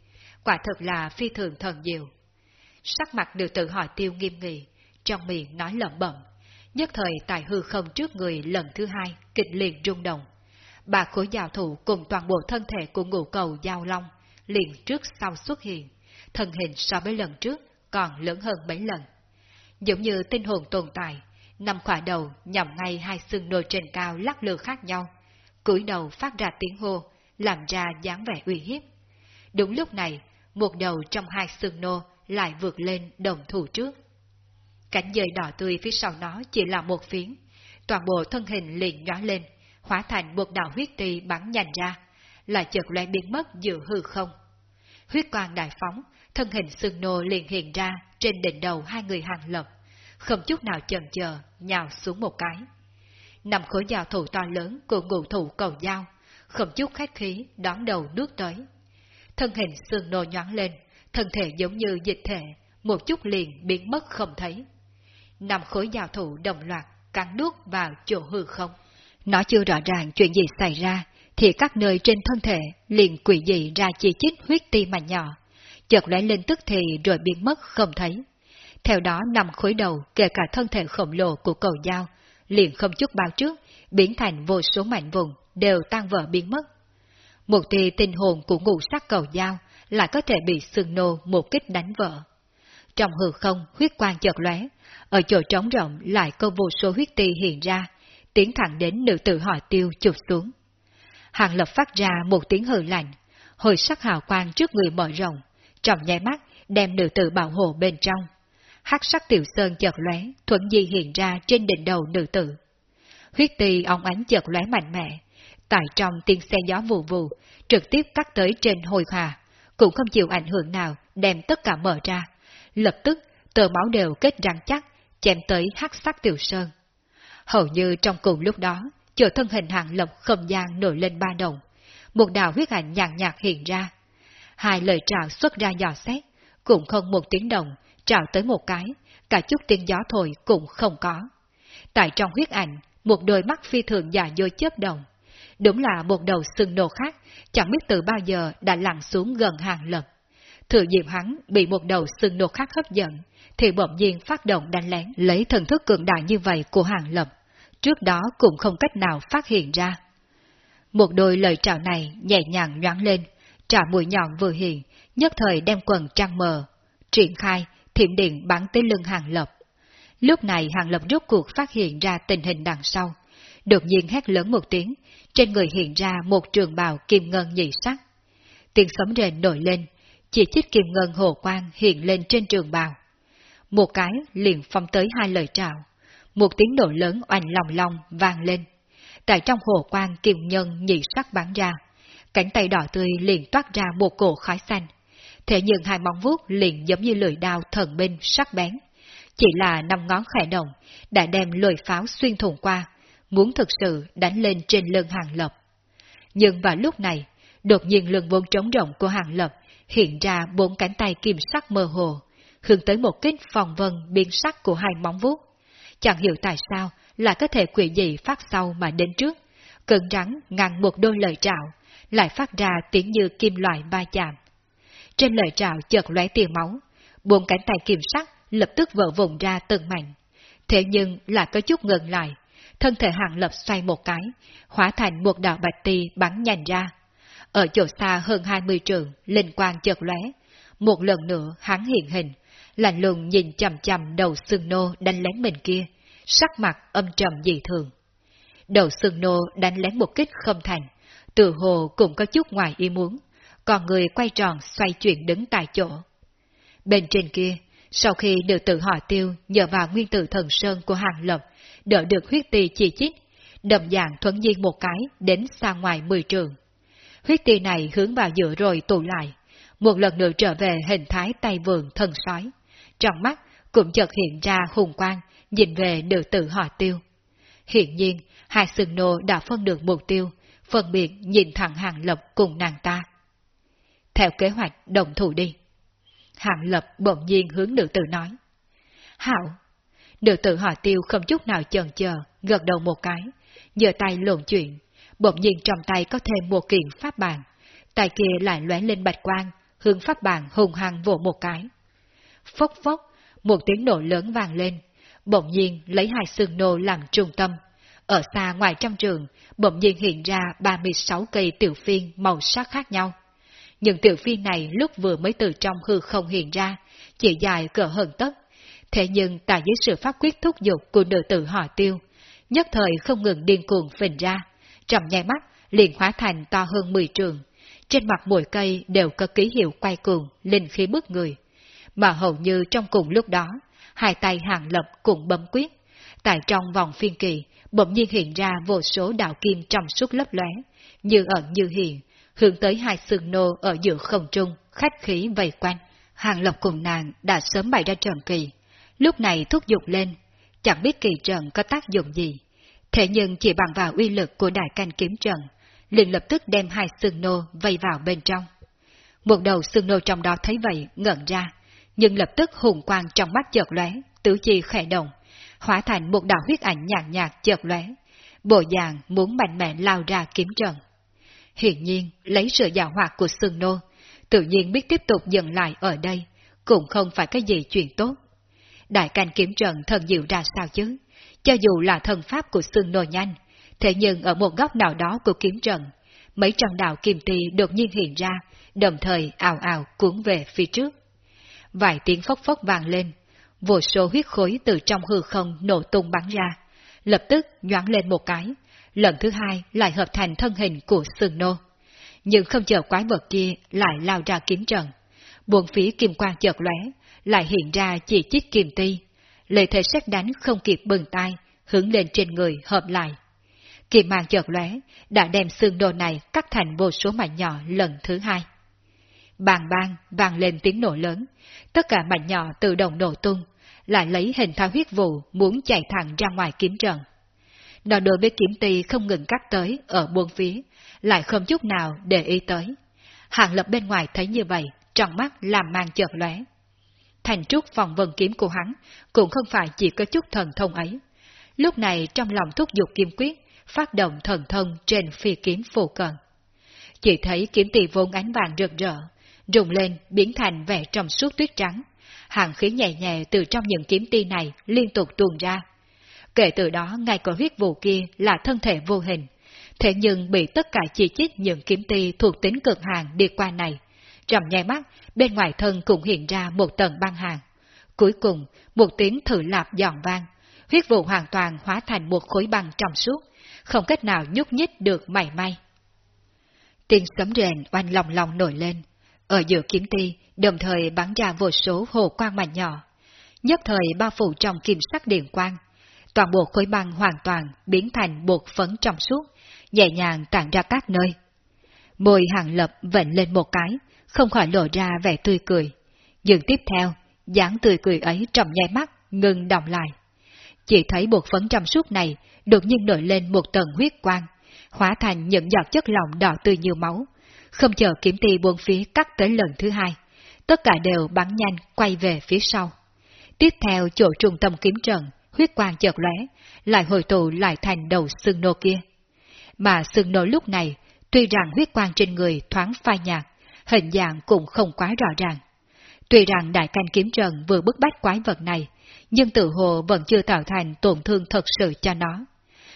quả thật là phi thường thần diệu. Sắc mặt được tự hỏi tiêu nghiêm nghị, trong miệng nói lẩm bẩm, nhất thời tại hư không trước người lần thứ hai, kịch liệt rung động. Bà khối giao thủ cùng toàn bộ thân thể của ngũ cầu giao long, liền trước sau xuất hiện, thân hình so với lần trước còn lớn hơn mấy lần. Giống như tinh hồn tồn tại, nằm khỏa đầu nhằm ngay hai xương nồi trên cao lắc lư khác nhau, cúi đầu phát ra tiếng hô, làm ra dáng vẻ uy hiếp. Đúng lúc này, một đầu trong hai xương nô lại vượt lên đồng thủ trước. Cảnh dời đỏ tươi phía sau nó chỉ là một phiến, toàn bộ thân hình liền nhói lên, hóa thành một đạo huyết tì bắn nhanh ra, lại chợt lóe biến mất giữa hư không. Huyết quang đại phóng, thân hình xương nô liền hiện ra trên đỉnh đầu hai người hàng lập, không chút nào chần chờ, nhào xuống một cái. Nằm khối giao thủ to lớn của ngụ thủ cầu dao, không chút khách khí đón đầu nước tới. Thân hình xương nô nhoáng lên, thân thể giống như dịch thể, một chút liền biến mất không thấy. Nằm khối giao thủ đồng loạt, cắn nước vào chỗ hư không. Nó chưa rõ ràng chuyện gì xảy ra, thì các nơi trên thân thể liền quỷ dị ra chi chít huyết ti mà nhỏ, chợt lóe lên tức thì rồi biến mất không thấy. Theo đó nằm khối đầu kể cả thân thể khổng lồ của cầu dao, liền không chút bao trước, biến thành vô số mảnh vùng, đều tan vỡ biến mất. Một tia tinh hồn của ngũ sắc cầu dao lại có thể bị sừng nô một kích đánh vỡ. Trong hư không, huyết quang chợt lóe, ở chỗ trống rộng lại có vô số huyết ti hiện ra, tiến thẳng đến nữ tử họ tiêu chụp xuống. Hàng lập phát ra một tiếng hừ lạnh, hồi sắc hào quang trước người mở rộng, trong nháy mắt đem nữ tử bảo hộ bên trong. hắc sắc tiểu sơn chợt lóe, thuận di hiện ra trên đỉnh đầu nữ tử. Huyết tì ông ánh chợt lóe mạnh mẽ, tại trong tiếng xe gió vù vù, trực tiếp cắt tới trên hồi hòa, cũng không chịu ảnh hưởng nào đem tất cả mở ra. Lập tức, tờ máu đều kết răng chắc, chém tới hắc sắc tiểu sơn. Hầu như trong cùng lúc đó, chờ thân hình hạng lộc không gian nổi lên ba đồng. Một đạo huyết ảnh nhàn nhạt hiện ra. Hai lời trào xuất ra dò xét, cũng không một tiếng động, trào tới một cái, cả chút tiếng gió thổi cũng không có. Tại trong huyết ảnh, một đôi mắt phi thường già dôi chớp động. Đúng là một đầu sừng nổ khác, chẳng biết từ bao giờ đã lặn xuống gần hàng lập. Thừa dịp hắn bị một đầu sừng nổ khác hấp dẫn, thì bỗng nhiên phát động đánh lén lấy thần thức cường đại như vậy của hàng lập trước đó cũng không cách nào phát hiện ra. Một đôi lời trào này nhẹ nhàng nhoáng lên, trả mũi nhọn vừa hiện, nhất thời đem quần trăng mờ, triển khai, thiểm điện bắn tới lưng hàng lập. Lúc này hàng lập rốt cuộc phát hiện ra tình hình đằng sau, đột nhiên hét lớn một tiếng, trên người hiện ra một trường bào kim ngân nhị sắc. Tiếng sấm rền nổi lên, chỉ chiếc kim ngân hồ quang hiện lên trên trường bào. Một cái liền phong tới hai lời trào, một tiếng nổ lớn oanh lòng lòng vang lên. Tại trong hồ quang kim nhân nhị sắc bắn ra, cánh tay đỏ tươi liền toát ra một cổ khói xanh. Thế nhưng hai móng vuốt liền giống như lưỡi đao thần binh sắc bén. Chỉ là năm ngón khẽ động, đã đem lưỡi pháo xuyên thủng qua, muốn thực sự đánh lên trên lưng hàng lập. Nhưng vào lúc này, đột nhiên lưng vốn trống rộng của hàng lập hiện ra bốn cánh tay kim sắc mơ hồ, hướng tới một kích phòng vân biến sắc của hai móng vuốt. Chẳng hiểu tại sao lại có thể quỷ dị phát sau mà đến trước, cứng rắn ngăn một đôi lời trạo, lại phát ra tiếng như kim loại ba chạm. Trên lời trào chợt lóe tia máu, buông cánh tay kim sắc lập tức vỡ vùng ra từng mảnh. Thế nhưng lại có chút ngừng lại, thân thể hàng lập xoay một cái, hóa thành một đạo bạch ti bắn nhanh ra. Ở chỗ xa hơn 20 trường, linh quang chợt lóe, một lần nữa hắn hiện hình, lạnh lùng nhìn chầm chầm đầu xương nô đánh lén mình kia, sắc mặt âm trầm dị thường. Đầu xương nô đánh lén một kích không thành, từ hồ cũng có chút ngoài ý muốn, còn người quay tròn xoay chuyển đứng tại chỗ. Bên trên kia, sau khi được tự họ tiêu nhờ vào nguyên tử thần sơn của hàng lập, đỡ được huyết tì chỉ chích, đầm dạng thuấn nhiên một cái đến xa ngoài mười trường. Huyết tì này hướng vào giữa rồi tụ lại, một lần nữa trở về hình thái tay vườn thần sói. Trong mắt cũng chợt hiện ra hùng quang, nhìn về nữ tử họ tiêu. Hiện nhiên, hai sừng nô đã phân được mục tiêu, phân biệt nhìn thẳng hàng lập cùng nàng ta. Theo kế hoạch đồng thủ đi. Hàng lập bỗng nhiên hướng nữ tử nói. Hảo! Nữ tử họ tiêu không chút nào chần chờ, gật đầu một cái, giơ tay lộn chuyện, bỗng nhiên trong tay có thêm một kiện pháp bàn, tay kia lại lóe lên bạch quang, hướng pháp bàn hùng hăng vỗ một cái. Phốc phốc, một tiếng nổ lớn vang lên, bỗng nhiên lấy hai xương nô làm trung tâm. Ở xa ngoài trong trường, bỗng nhiên hiện ra 36 cây tiểu phiên màu sắc khác nhau. Những tiểu phiên này lúc vừa mới từ trong hư không hiện ra, chỉ dài cỡ hơn tấc. Thế nhưng tại dưới sự phát quyết thúc giục của nữ tử họ tiêu, nhất thời không ngừng điên cuồng phình ra, trong nháy mắt liền hóa thành to hơn 10 trường. Trên mặt mỗi cây đều có ký hiệu quay cuồng, linh khí bức người. Mà hầu như trong cùng lúc đó, hai tay hàng lập cũng bấm quyết. Tại trong vòng phiên kỳ, bỗng nhiên hiện ra vô số đạo kim trong suốt lấp lóe, như ẩn như hiện, hướng tới hai sừng nô ở giữa không trung, khách khí vây quanh. Hàng lộc cùng nàng đã sớm bày ra trận kỳ, lúc này thúc giục lên, chẳng biết kỳ trận có tác dụng gì. Thế nhưng chỉ bằng vào uy lực của đại canh kiếm trận, liền lập tức đem hai sừng nô vây vào bên trong. Một đầu sừng nô trong đó thấy vậy, ngẩn ra, nhưng lập tức hùng quang trong mắt chợt lóe, tứ chi khẽ động, hóa thành một đạo huyết ảnh nhàn nhạt chợt lóe, bộ dạng muốn mạnh mẽ lao ra kiếm trận. Hiển nhiên, lấy sự giàu hoạt của sừng nô, tự nhiên biết tiếp tục dừng lại ở đây, cũng không phải cái gì chuyện tốt. Đại canh kiếm trận thần diệu ra sao chứ? Cho dù là thần pháp của sừng nô nhanh, thế nhưng ở một góc nào đó của kiếm trận, mấy trăm đạo kim ti đột nhiên hiện ra, đồng thời ào ào cuốn về phía trước. Vài tiếng phốc phốc vang lên, vô số huyết khối từ trong hư không nổ tung bắn ra, lập tức nhoáng lên một cái, lần thứ hai lại hợp thành thân hình của sừng nô. Nhưng không chờ quái vật kia lại lao ra kiếm trận. Buồn phí kim quang chợt lóe, lại hiện ra chỉ chích kim ti. Lệ thể xét đánh không kịp bừng tay, hướng lên trên người hợp lại. Kim mang chợt lóe, đã đem xương đồ này cắt thành vô số mảnh nhỏ lần thứ hai. Bàn bang vang lên tiếng nổ lớn, tất cả mảnh nhỏ tự động nổ tung, lại lấy hình thái huyết vụ muốn chạy thẳng ra ngoài kiếm trận. Nó đối với kiếm ti không ngừng cắt tới ở buôn phía, lại không chút nào để ý tới. Hàng lập bên ngoài thấy như vậy, trong mắt làm mang chợt lóe. Thành trúc phòng vân kiếm của hắn cũng không phải chỉ có chút thần thông ấy. Lúc này trong lòng thúc giục kiếm quyết, phát động thần thông trên phi kiếm phù cận. Chỉ thấy kiếm tỷ vốn ánh vàng rực rỡ, rùng lên biến thành vẻ trong suốt tuyết trắng. Hàng khí nhẹ nhẹ từ trong những kiếm ti này liên tục tuôn ra. Kể từ đó ngay cả huyết vụ kia là thân thể vô hình, thế nhưng bị tất cả chỉ chít những kiếm ti thuộc tính cực hàng đi qua này. Trầm nhai mắt, bên ngoài thân cũng hiện ra một tầng băng hàng. Cuối cùng, một tiếng thử lạp giòn vang, huyết vụ hoàn toàn hóa thành một khối băng trong suốt, không cách nào nhúc nhích được mảy may. Tiếng sấm rền oanh lòng lòng nổi lên, ở giữa kiếm ti, đồng thời bắn ra vô số hồ quang mảnh nhỏ, nhất thời bao phủ trong kim sắc điện quang. Toàn bộ khối băng hoàn toàn biến thành bột phấn trong suốt, nhẹ nhàng tản ra các nơi. Môi hàng lập vệnh lên một cái, không khỏi lộ ra vẻ tươi cười. Nhưng tiếp theo, dáng tươi cười ấy trong nháy mắt, ngừng động lại. Chỉ thấy bột phấn trong suốt này đột nhiên nổi lên một tầng huyết quang, hóa thành những giọt chất lỏng đỏ tươi như máu. Không chờ kiếm ti buông phía cắt tới lần thứ hai, tất cả đều bắn nhanh quay về phía sau. Tiếp theo chỗ trung tâm kiếm trận, huyết quang chợt lóe, lại hồi tụ lại thành đầu xương nô kia. Mà xương nô lúc này, tuy rằng huyết quang trên người thoáng phai nhạt, hình dạng cũng không quá rõ ràng. Tuy rằng đại canh kiếm trần vừa bức bách quái vật này, nhưng tự hồ vẫn chưa tạo thành tổn thương thật sự cho nó.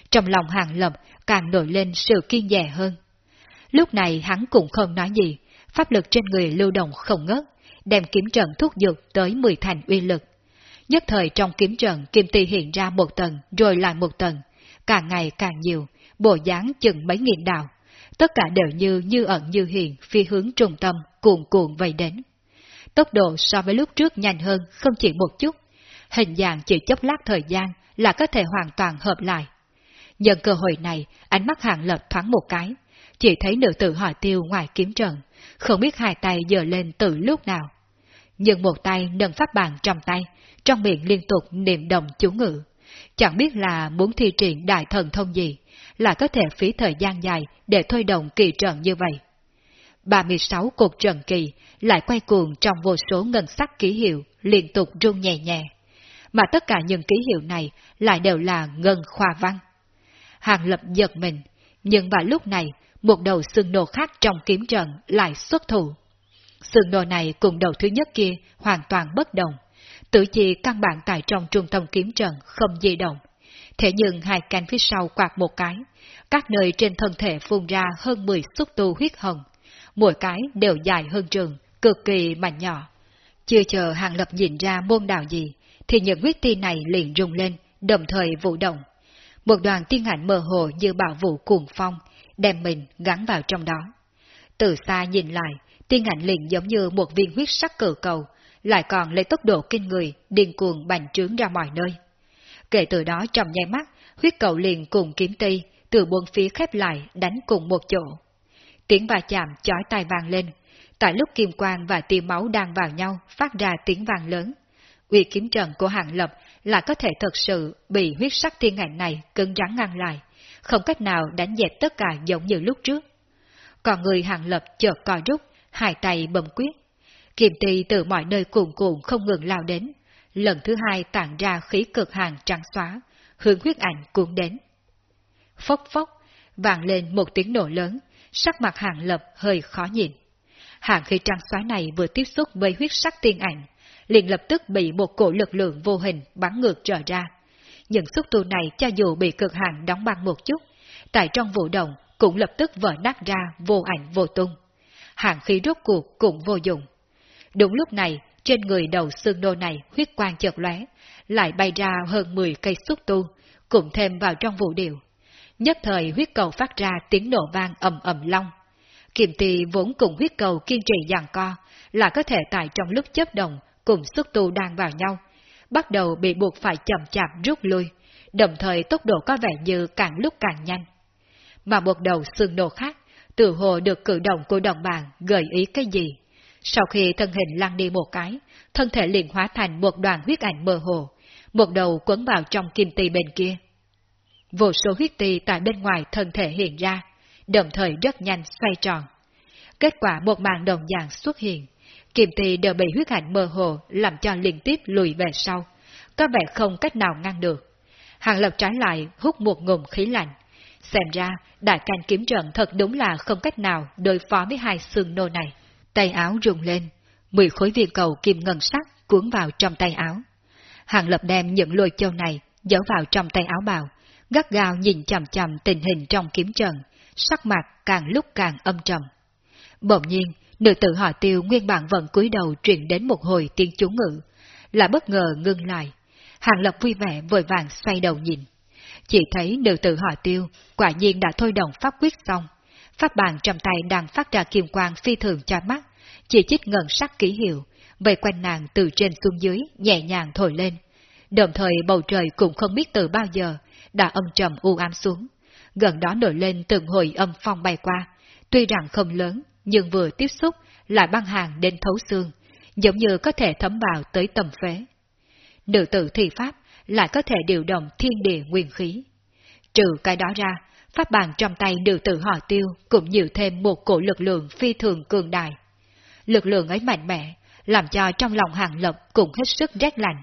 Trong lòng hàng lập càng nổi lên sự kiên dè hơn. Lúc này hắn cũng không nói gì, pháp lực trên người lưu động không ngớt, đem kiếm trận thúc dược tới 10 thành uy lực. Nhất thời trong kiếm trận kim ti hiện ra một tầng rồi lại một tầng, càng ngày càng nhiều, bộ dáng chừng mấy nghìn đạo. Tất cả đều như như ẩn như hiện phi hướng trung tâm cuồn cuộn vây đến. Tốc độ so với lúc trước nhanh hơn không chỉ một chút, hình dạng chỉ chốc lát thời gian là có thể hoàn toàn hợp lại. Nhân cơ hội này, ánh mắt hàng lập thoáng một cái, chỉ thấy nữ tử hỏi tiêu ngoài kiếm trận, không biết hai tay giờ lên từ lúc nào. Nhưng một tay nâng pháp bàn trong tay, trong miệng liên tục niệm đồng chú ngữ. Chẳng biết là muốn thi triển đại thần thông gì, là có thể phí thời gian dài để thôi động kỳ trận như vậy. 36 cột trận kỳ lại quay cuồng trong vô số ngân sắc ký hiệu liên tục rung nhẹ nhẹ. Mà tất cả những ký hiệu này lại đều là ngân khoa văn. Hàng lập giật mình, nhưng vào lúc này, một đầu xương nô khác trong kiếm trận lại xuất thủ. Xương nô này cùng đầu thứ nhất kia hoàn toàn bất động, tự chi căn bản tại trong trung tâm kiếm trận không di động. Thế nhưng hai cánh phía sau quạt một cái, các nơi trên thân thể phun ra hơn 10 xúc tu huyết hồng, mỗi cái đều dài hơn trường, cực kỳ mà nhỏ. Chưa chờ Hàng Lập nhìn ra môn đạo gì, thì những huyết ti này liền rung lên, đồng thời vụ động. Một đoàn tiên ảnh mơ hồ như bảo vụ cuồng phong, đem mình gắn vào trong đó. Từ xa nhìn lại, tiên ảnh liền giống như một viên huyết sắc cử cầu, lại còn lấy tốc độ kinh người, điên cuồng bành trướng ra mọi nơi. Kể từ đó trong nháy mắt, huyết cầu liền cùng kiếm ti, từ buôn phía khép lại đánh cùng một chỗ. Tiếng va chạm chói tai vang lên, tại lúc kim quang và tia máu đang vào nhau phát ra tiếng vang lớn. Uy kiếm trận của Hàng Lập là có thể thật sự bị huyết sắc tiên ảnh này cứng rắn ngăn lại, không cách nào đánh dẹp tất cả giống như lúc trước. Còn người Hàng Lập chợt co rút, hai tay bầm quyết. Kiềm tì từ mọi nơi cuồn cuộn không ngừng lao đến, lần thứ hai tản ra khí cực hàng trắng xóa, hướng huyết ảnh cuốn đến. Phốc phốc, vang lên một tiếng nổ lớn, sắc mặt hàng lập hơi khó nhìn. Hàng khi trăng xóa này vừa tiếp xúc với huyết sắc tiên ảnh, liền lập tức bị một cổ lực lượng vô hình bắn ngược trở ra. Những xúc tu này cho dù bị cực hàng đóng băng một chút, tại trong vụ động cũng lập tức vỡ nát ra vô ảnh vô tung. Hàng khí rốt cuộc cũng vô dụng. Đúng lúc này, trên người đầu xương nô này huyết quang chợt lóe, lại bay ra hơn 10 cây xúc tu, cũng thêm vào trong vụ điệu. Nhất thời huyết cầu phát ra tiếng nổ vang ầm ầm long. Kiềm tỳ vốn cùng huyết cầu kiên trì giằng co, là có thể tại trong lúc chấp động cùng xúc tu đang vào nhau, bắt đầu bị buộc phải chậm chạp rút lui, đồng thời tốc độ có vẻ như càng lúc càng nhanh. Mà một đầu xương nổ khác, tự hồ được cử động của đồng bạn gợi ý cái gì. Sau khi thân hình lăn đi một cái, thân thể liền hóa thành một đoàn huyết ảnh mơ hồ, một đầu quấn vào trong kim tỳ bên kia. Vô số huyết tỳ tại bên ngoài thân thể hiện ra, đồng thời rất nhanh xoay tròn. Kết quả một màn đồng dạng xuất hiện, kim tỳ đều bị huyết hạnh mơ hồ làm cho liên tiếp lùi về sau, có vẻ không cách nào ngăn được. Hàng lập trái lại hút một ngụm khí lạnh. Xem ra, đại canh kiếm trận thật đúng là không cách nào đối phó với hai xương nô này. Tay áo rung lên, mười khối viên cầu kim ngân sắc cuốn vào trong tay áo. Hàng lập đem những lôi châu này dỡ vào trong tay áo bào, gắt gao nhìn chầm chầm tình hình trong kiếm trận, sắc mặt càng lúc càng âm trầm. Bỗng nhiên, nữ tử họ tiêu nguyên bản vẫn cúi đầu truyền đến một hồi tiếng chú ngữ, là bất ngờ ngưng lại. Hàng lập vui vẻ vội vàng xoay đầu nhìn. Chỉ thấy nữ tử họ tiêu quả nhiên đã thôi động pháp quyết xong. Pháp bàn trong tay đang phát ra kiềm quang phi thường cho mắt, chỉ chích ngân sắc ký hiệu, vây quanh nàng từ trên xuống dưới nhẹ nhàng thổi lên. Đồng thời bầu trời cũng không biết từ bao giờ đã âm trầm u ám xuống. Gần đó nổi lên từng hồi âm phong bay qua, tuy rằng không lớn, nhưng vừa tiếp xúc lại băng hàng đến thấu xương, giống như có thể thấm vào tới tầm phế. Nữ tử thi pháp lại có thể điều động thiên địa nguyên khí. Trừ cái đó ra, pháp bàn trong tay nữ tử họ tiêu cũng nhiều thêm một cổ lực lượng phi thường cường đại. Lực lượng ấy mạnh mẽ, làm cho trong lòng hàng lập cũng hết sức rét lạnh.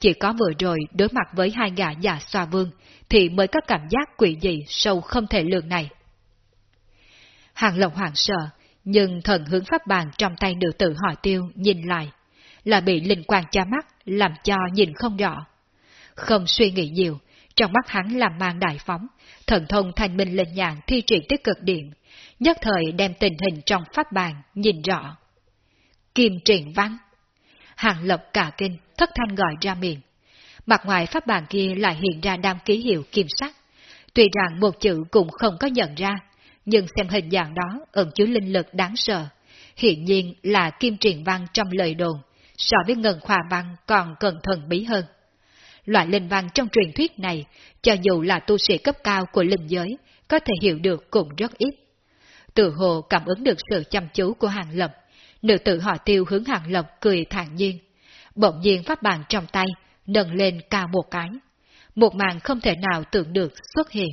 Chỉ có vừa rồi đối mặt với hai gã già xoa vương, thì mới có cảm giác quỷ dị sâu không thể lường này. Hàng Lộc hoảng sợ, nhưng thần hướng pháp bàn trong tay nữ tử hỏi tiêu nhìn lại, là bị linh quang cha mắt, làm cho nhìn không rõ. Không suy nghĩ nhiều, trong mắt hắn làm mang đại phóng, thần thông thành minh lên nhàn thi triển tích cực điểm, nhất thời đem tình hình trong pháp bàn nhìn rõ. Kim triển văn Hàng lập cả kinh, thất thanh gọi ra miệng. Mặt ngoài pháp bàn kia lại hiện ra đam ký hiệu kim sắc. Tuy rằng một chữ cũng không có nhận ra, nhưng xem hình dạng đó ẩn chứa linh lực đáng sợ. Hiện nhiên là kim truyền văn trong lời đồn, so với ngân khoa văn còn cần thần bí hơn. Loại linh văn trong truyền thuyết này, cho dù là tu sĩ cấp cao của linh giới, có thể hiểu được cũng rất ít. Tự hồ cảm ứng được sự chăm chú của hàng lập, nữ tử họ tiêu hướng hàng lập cười thản nhiên. Bỗng nhiên pháp bàn trong tay, nâng lên cao một cái. Một màn không thể nào tưởng được xuất hiện.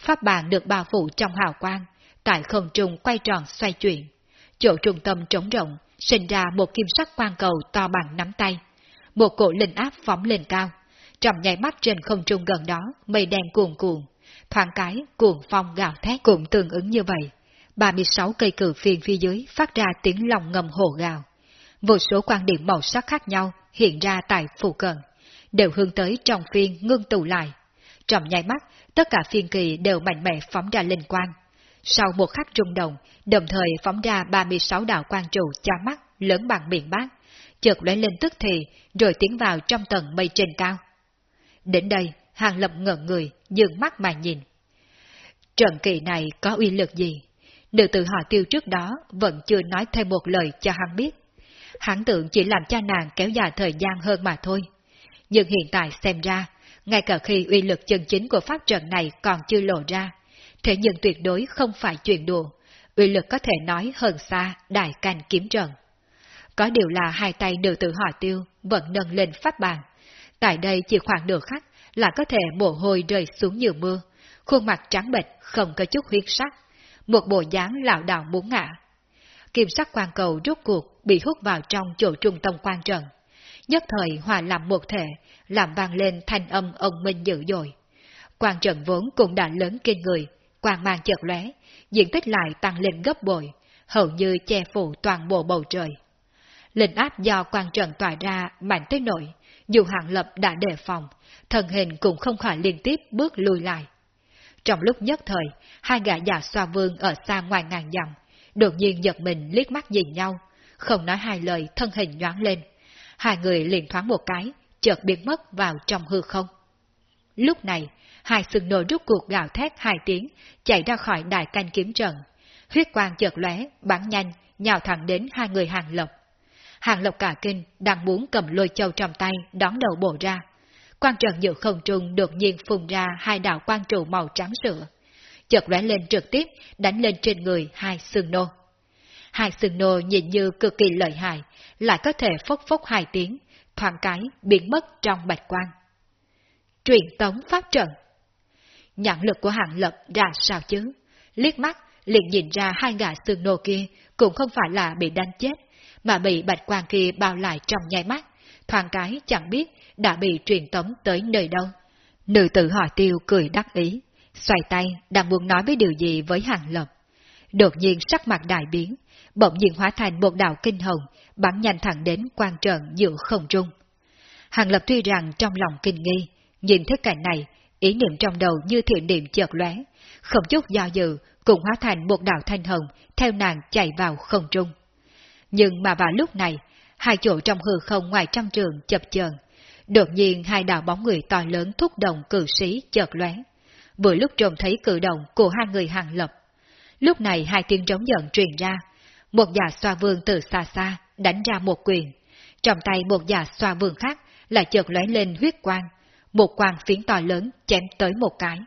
Pháp bàn được bao phủ trong hào quang, tại không trung quay tròn xoay chuyển. Chỗ trung tâm trống rộng, sinh ra một kim sắc quang cầu to bằng nắm tay. Một cổ linh áp phóng lên cao. Trong nháy mắt trên không trung gần đó, mây đen cuồn cuộn. Thoáng cái, cuồng phong gào thét cũng tương ứng như vậy. 36 cây cử phiền phía dưới phát ra tiếng lòng ngầm hồ gào. Vô số quan điểm màu sắc khác nhau hiện ra tại phụ cận, đều hướng tới trong phiên ngưng tụ lại. Trong nháy mắt, tất cả phiên kỳ đều mạnh mẽ phóng ra linh quang. Sau một khắc rung động, đồng thời phóng ra 36 đạo quang trụ cho mắt lớn bằng miệng bát, chợt lóe lên tức thì, rồi tiến vào trong tầng mây trên cao. Đến đây, Hàng Lập ngẩn người, dừng mắt mà nhìn. Trận kỳ này có uy lực gì? Nữ tử họ tiêu trước đó vẫn chưa nói thêm một lời cho hắn biết. Hắn tưởng chỉ làm cho nàng kéo dài thời gian hơn mà thôi. Nhưng hiện tại xem ra, ngay cả khi uy lực chân chính của pháp trận này còn chưa lộ ra, thế nhưng tuyệt đối không phải chuyện đùa, uy lực có thể nói hơn xa đại canh kiếm trận. Có điều là hai tay nữ tử họ tiêu vẫn nâng lên pháp bàn. Tại đây chỉ khoảng nửa khắc là có thể mồ hôi rơi xuống như mưa, khuôn mặt trắng bệch không có chút huyết sắc, một bộ dáng lão đạo muốn ngã. Kim sắc quan cầu rút cuộc bị hút vào trong chỗ trung tâm quan trận. Nhất thời hòa làm một thể, làm vang lên thanh âm ông minh dữ dội. Quan trận vốn cũng đã lớn kinh người, quang mang chợt lóe, diện tích lại tăng lên gấp bội, hầu như che phủ toàn bộ bầu trời. Linh áp do quan trận tỏa ra mạnh tới nổi, dù hạng lập đã đề phòng, thần hình cũng không khỏi liên tiếp bước lùi lại. Trong lúc nhất thời, hai gã già xoa vương ở xa ngoài ngàn dặm, đột nhiên giật mình liếc mắt nhìn nhau, không nói hai lời thân hình nhoáng lên. Hai người liền thoáng một cái, chợt biến mất vào trong hư không. Lúc này, hai sừng nồi rút cuộc gào thét hai tiếng, chạy ra khỏi đại canh kiếm trận. Huyết quang chợt lóe, bắn nhanh, nhào thẳng đến hai người hàng lộc. Hàng lộc cả kinh, đang muốn cầm lôi châu trong tay, đón đầu bộ ra. quang trận giữa không trung đột nhiên phun ra hai đạo quang trụ màu trắng sữa. Chợt lóe lên trực tiếp, đánh lên trên người hai sừng nô. Hai sừng nô nhìn như cực kỳ lợi hại, lại có thể phốc phốc hai tiếng, thoáng cái biến mất trong bạch quang. Truyền tống pháp trận Nhãn lực của hạng lập ra sao chứ? Liếc mắt, liền nhìn ra hai gã sừng nô kia cũng không phải là bị đánh chết, mà bị bạch quang kia bao lại trong nháy mắt, thoáng cái chẳng biết đã bị truyền tống tới nơi đâu. Nữ tử hỏi tiêu cười đắc ý, xoay tay đang muốn nói với điều gì với hàng lập. Đột nhiên sắc mặt đại biến, bỗng nhiên hóa thành một đạo kinh hồng, bắn nhanh thẳng đến quan trận giữa không trung. Hàng lập tuy rằng trong lòng kinh nghi, nhìn thấy cảnh này, ý niệm trong đầu như thiện niệm chợt lóe, không chút do dự, cùng hóa thành một đạo thanh hồng, theo nàng chạy vào không trung. Nhưng mà vào lúc này, hai chỗ trong hư không ngoài trăm trường chập chờn, đột nhiên hai đạo bóng người to lớn thúc động cử sĩ chợt lóe. Vừa lúc trông thấy cử động của hai người hàng lập. Lúc này hai tiếng trống giận truyền ra, một già xoa vương từ xa xa đánh ra một quyền. Trong tay một già xoa vương khác lại chợt lóe lên huyết quang, một quang phiến to lớn chém tới một cái.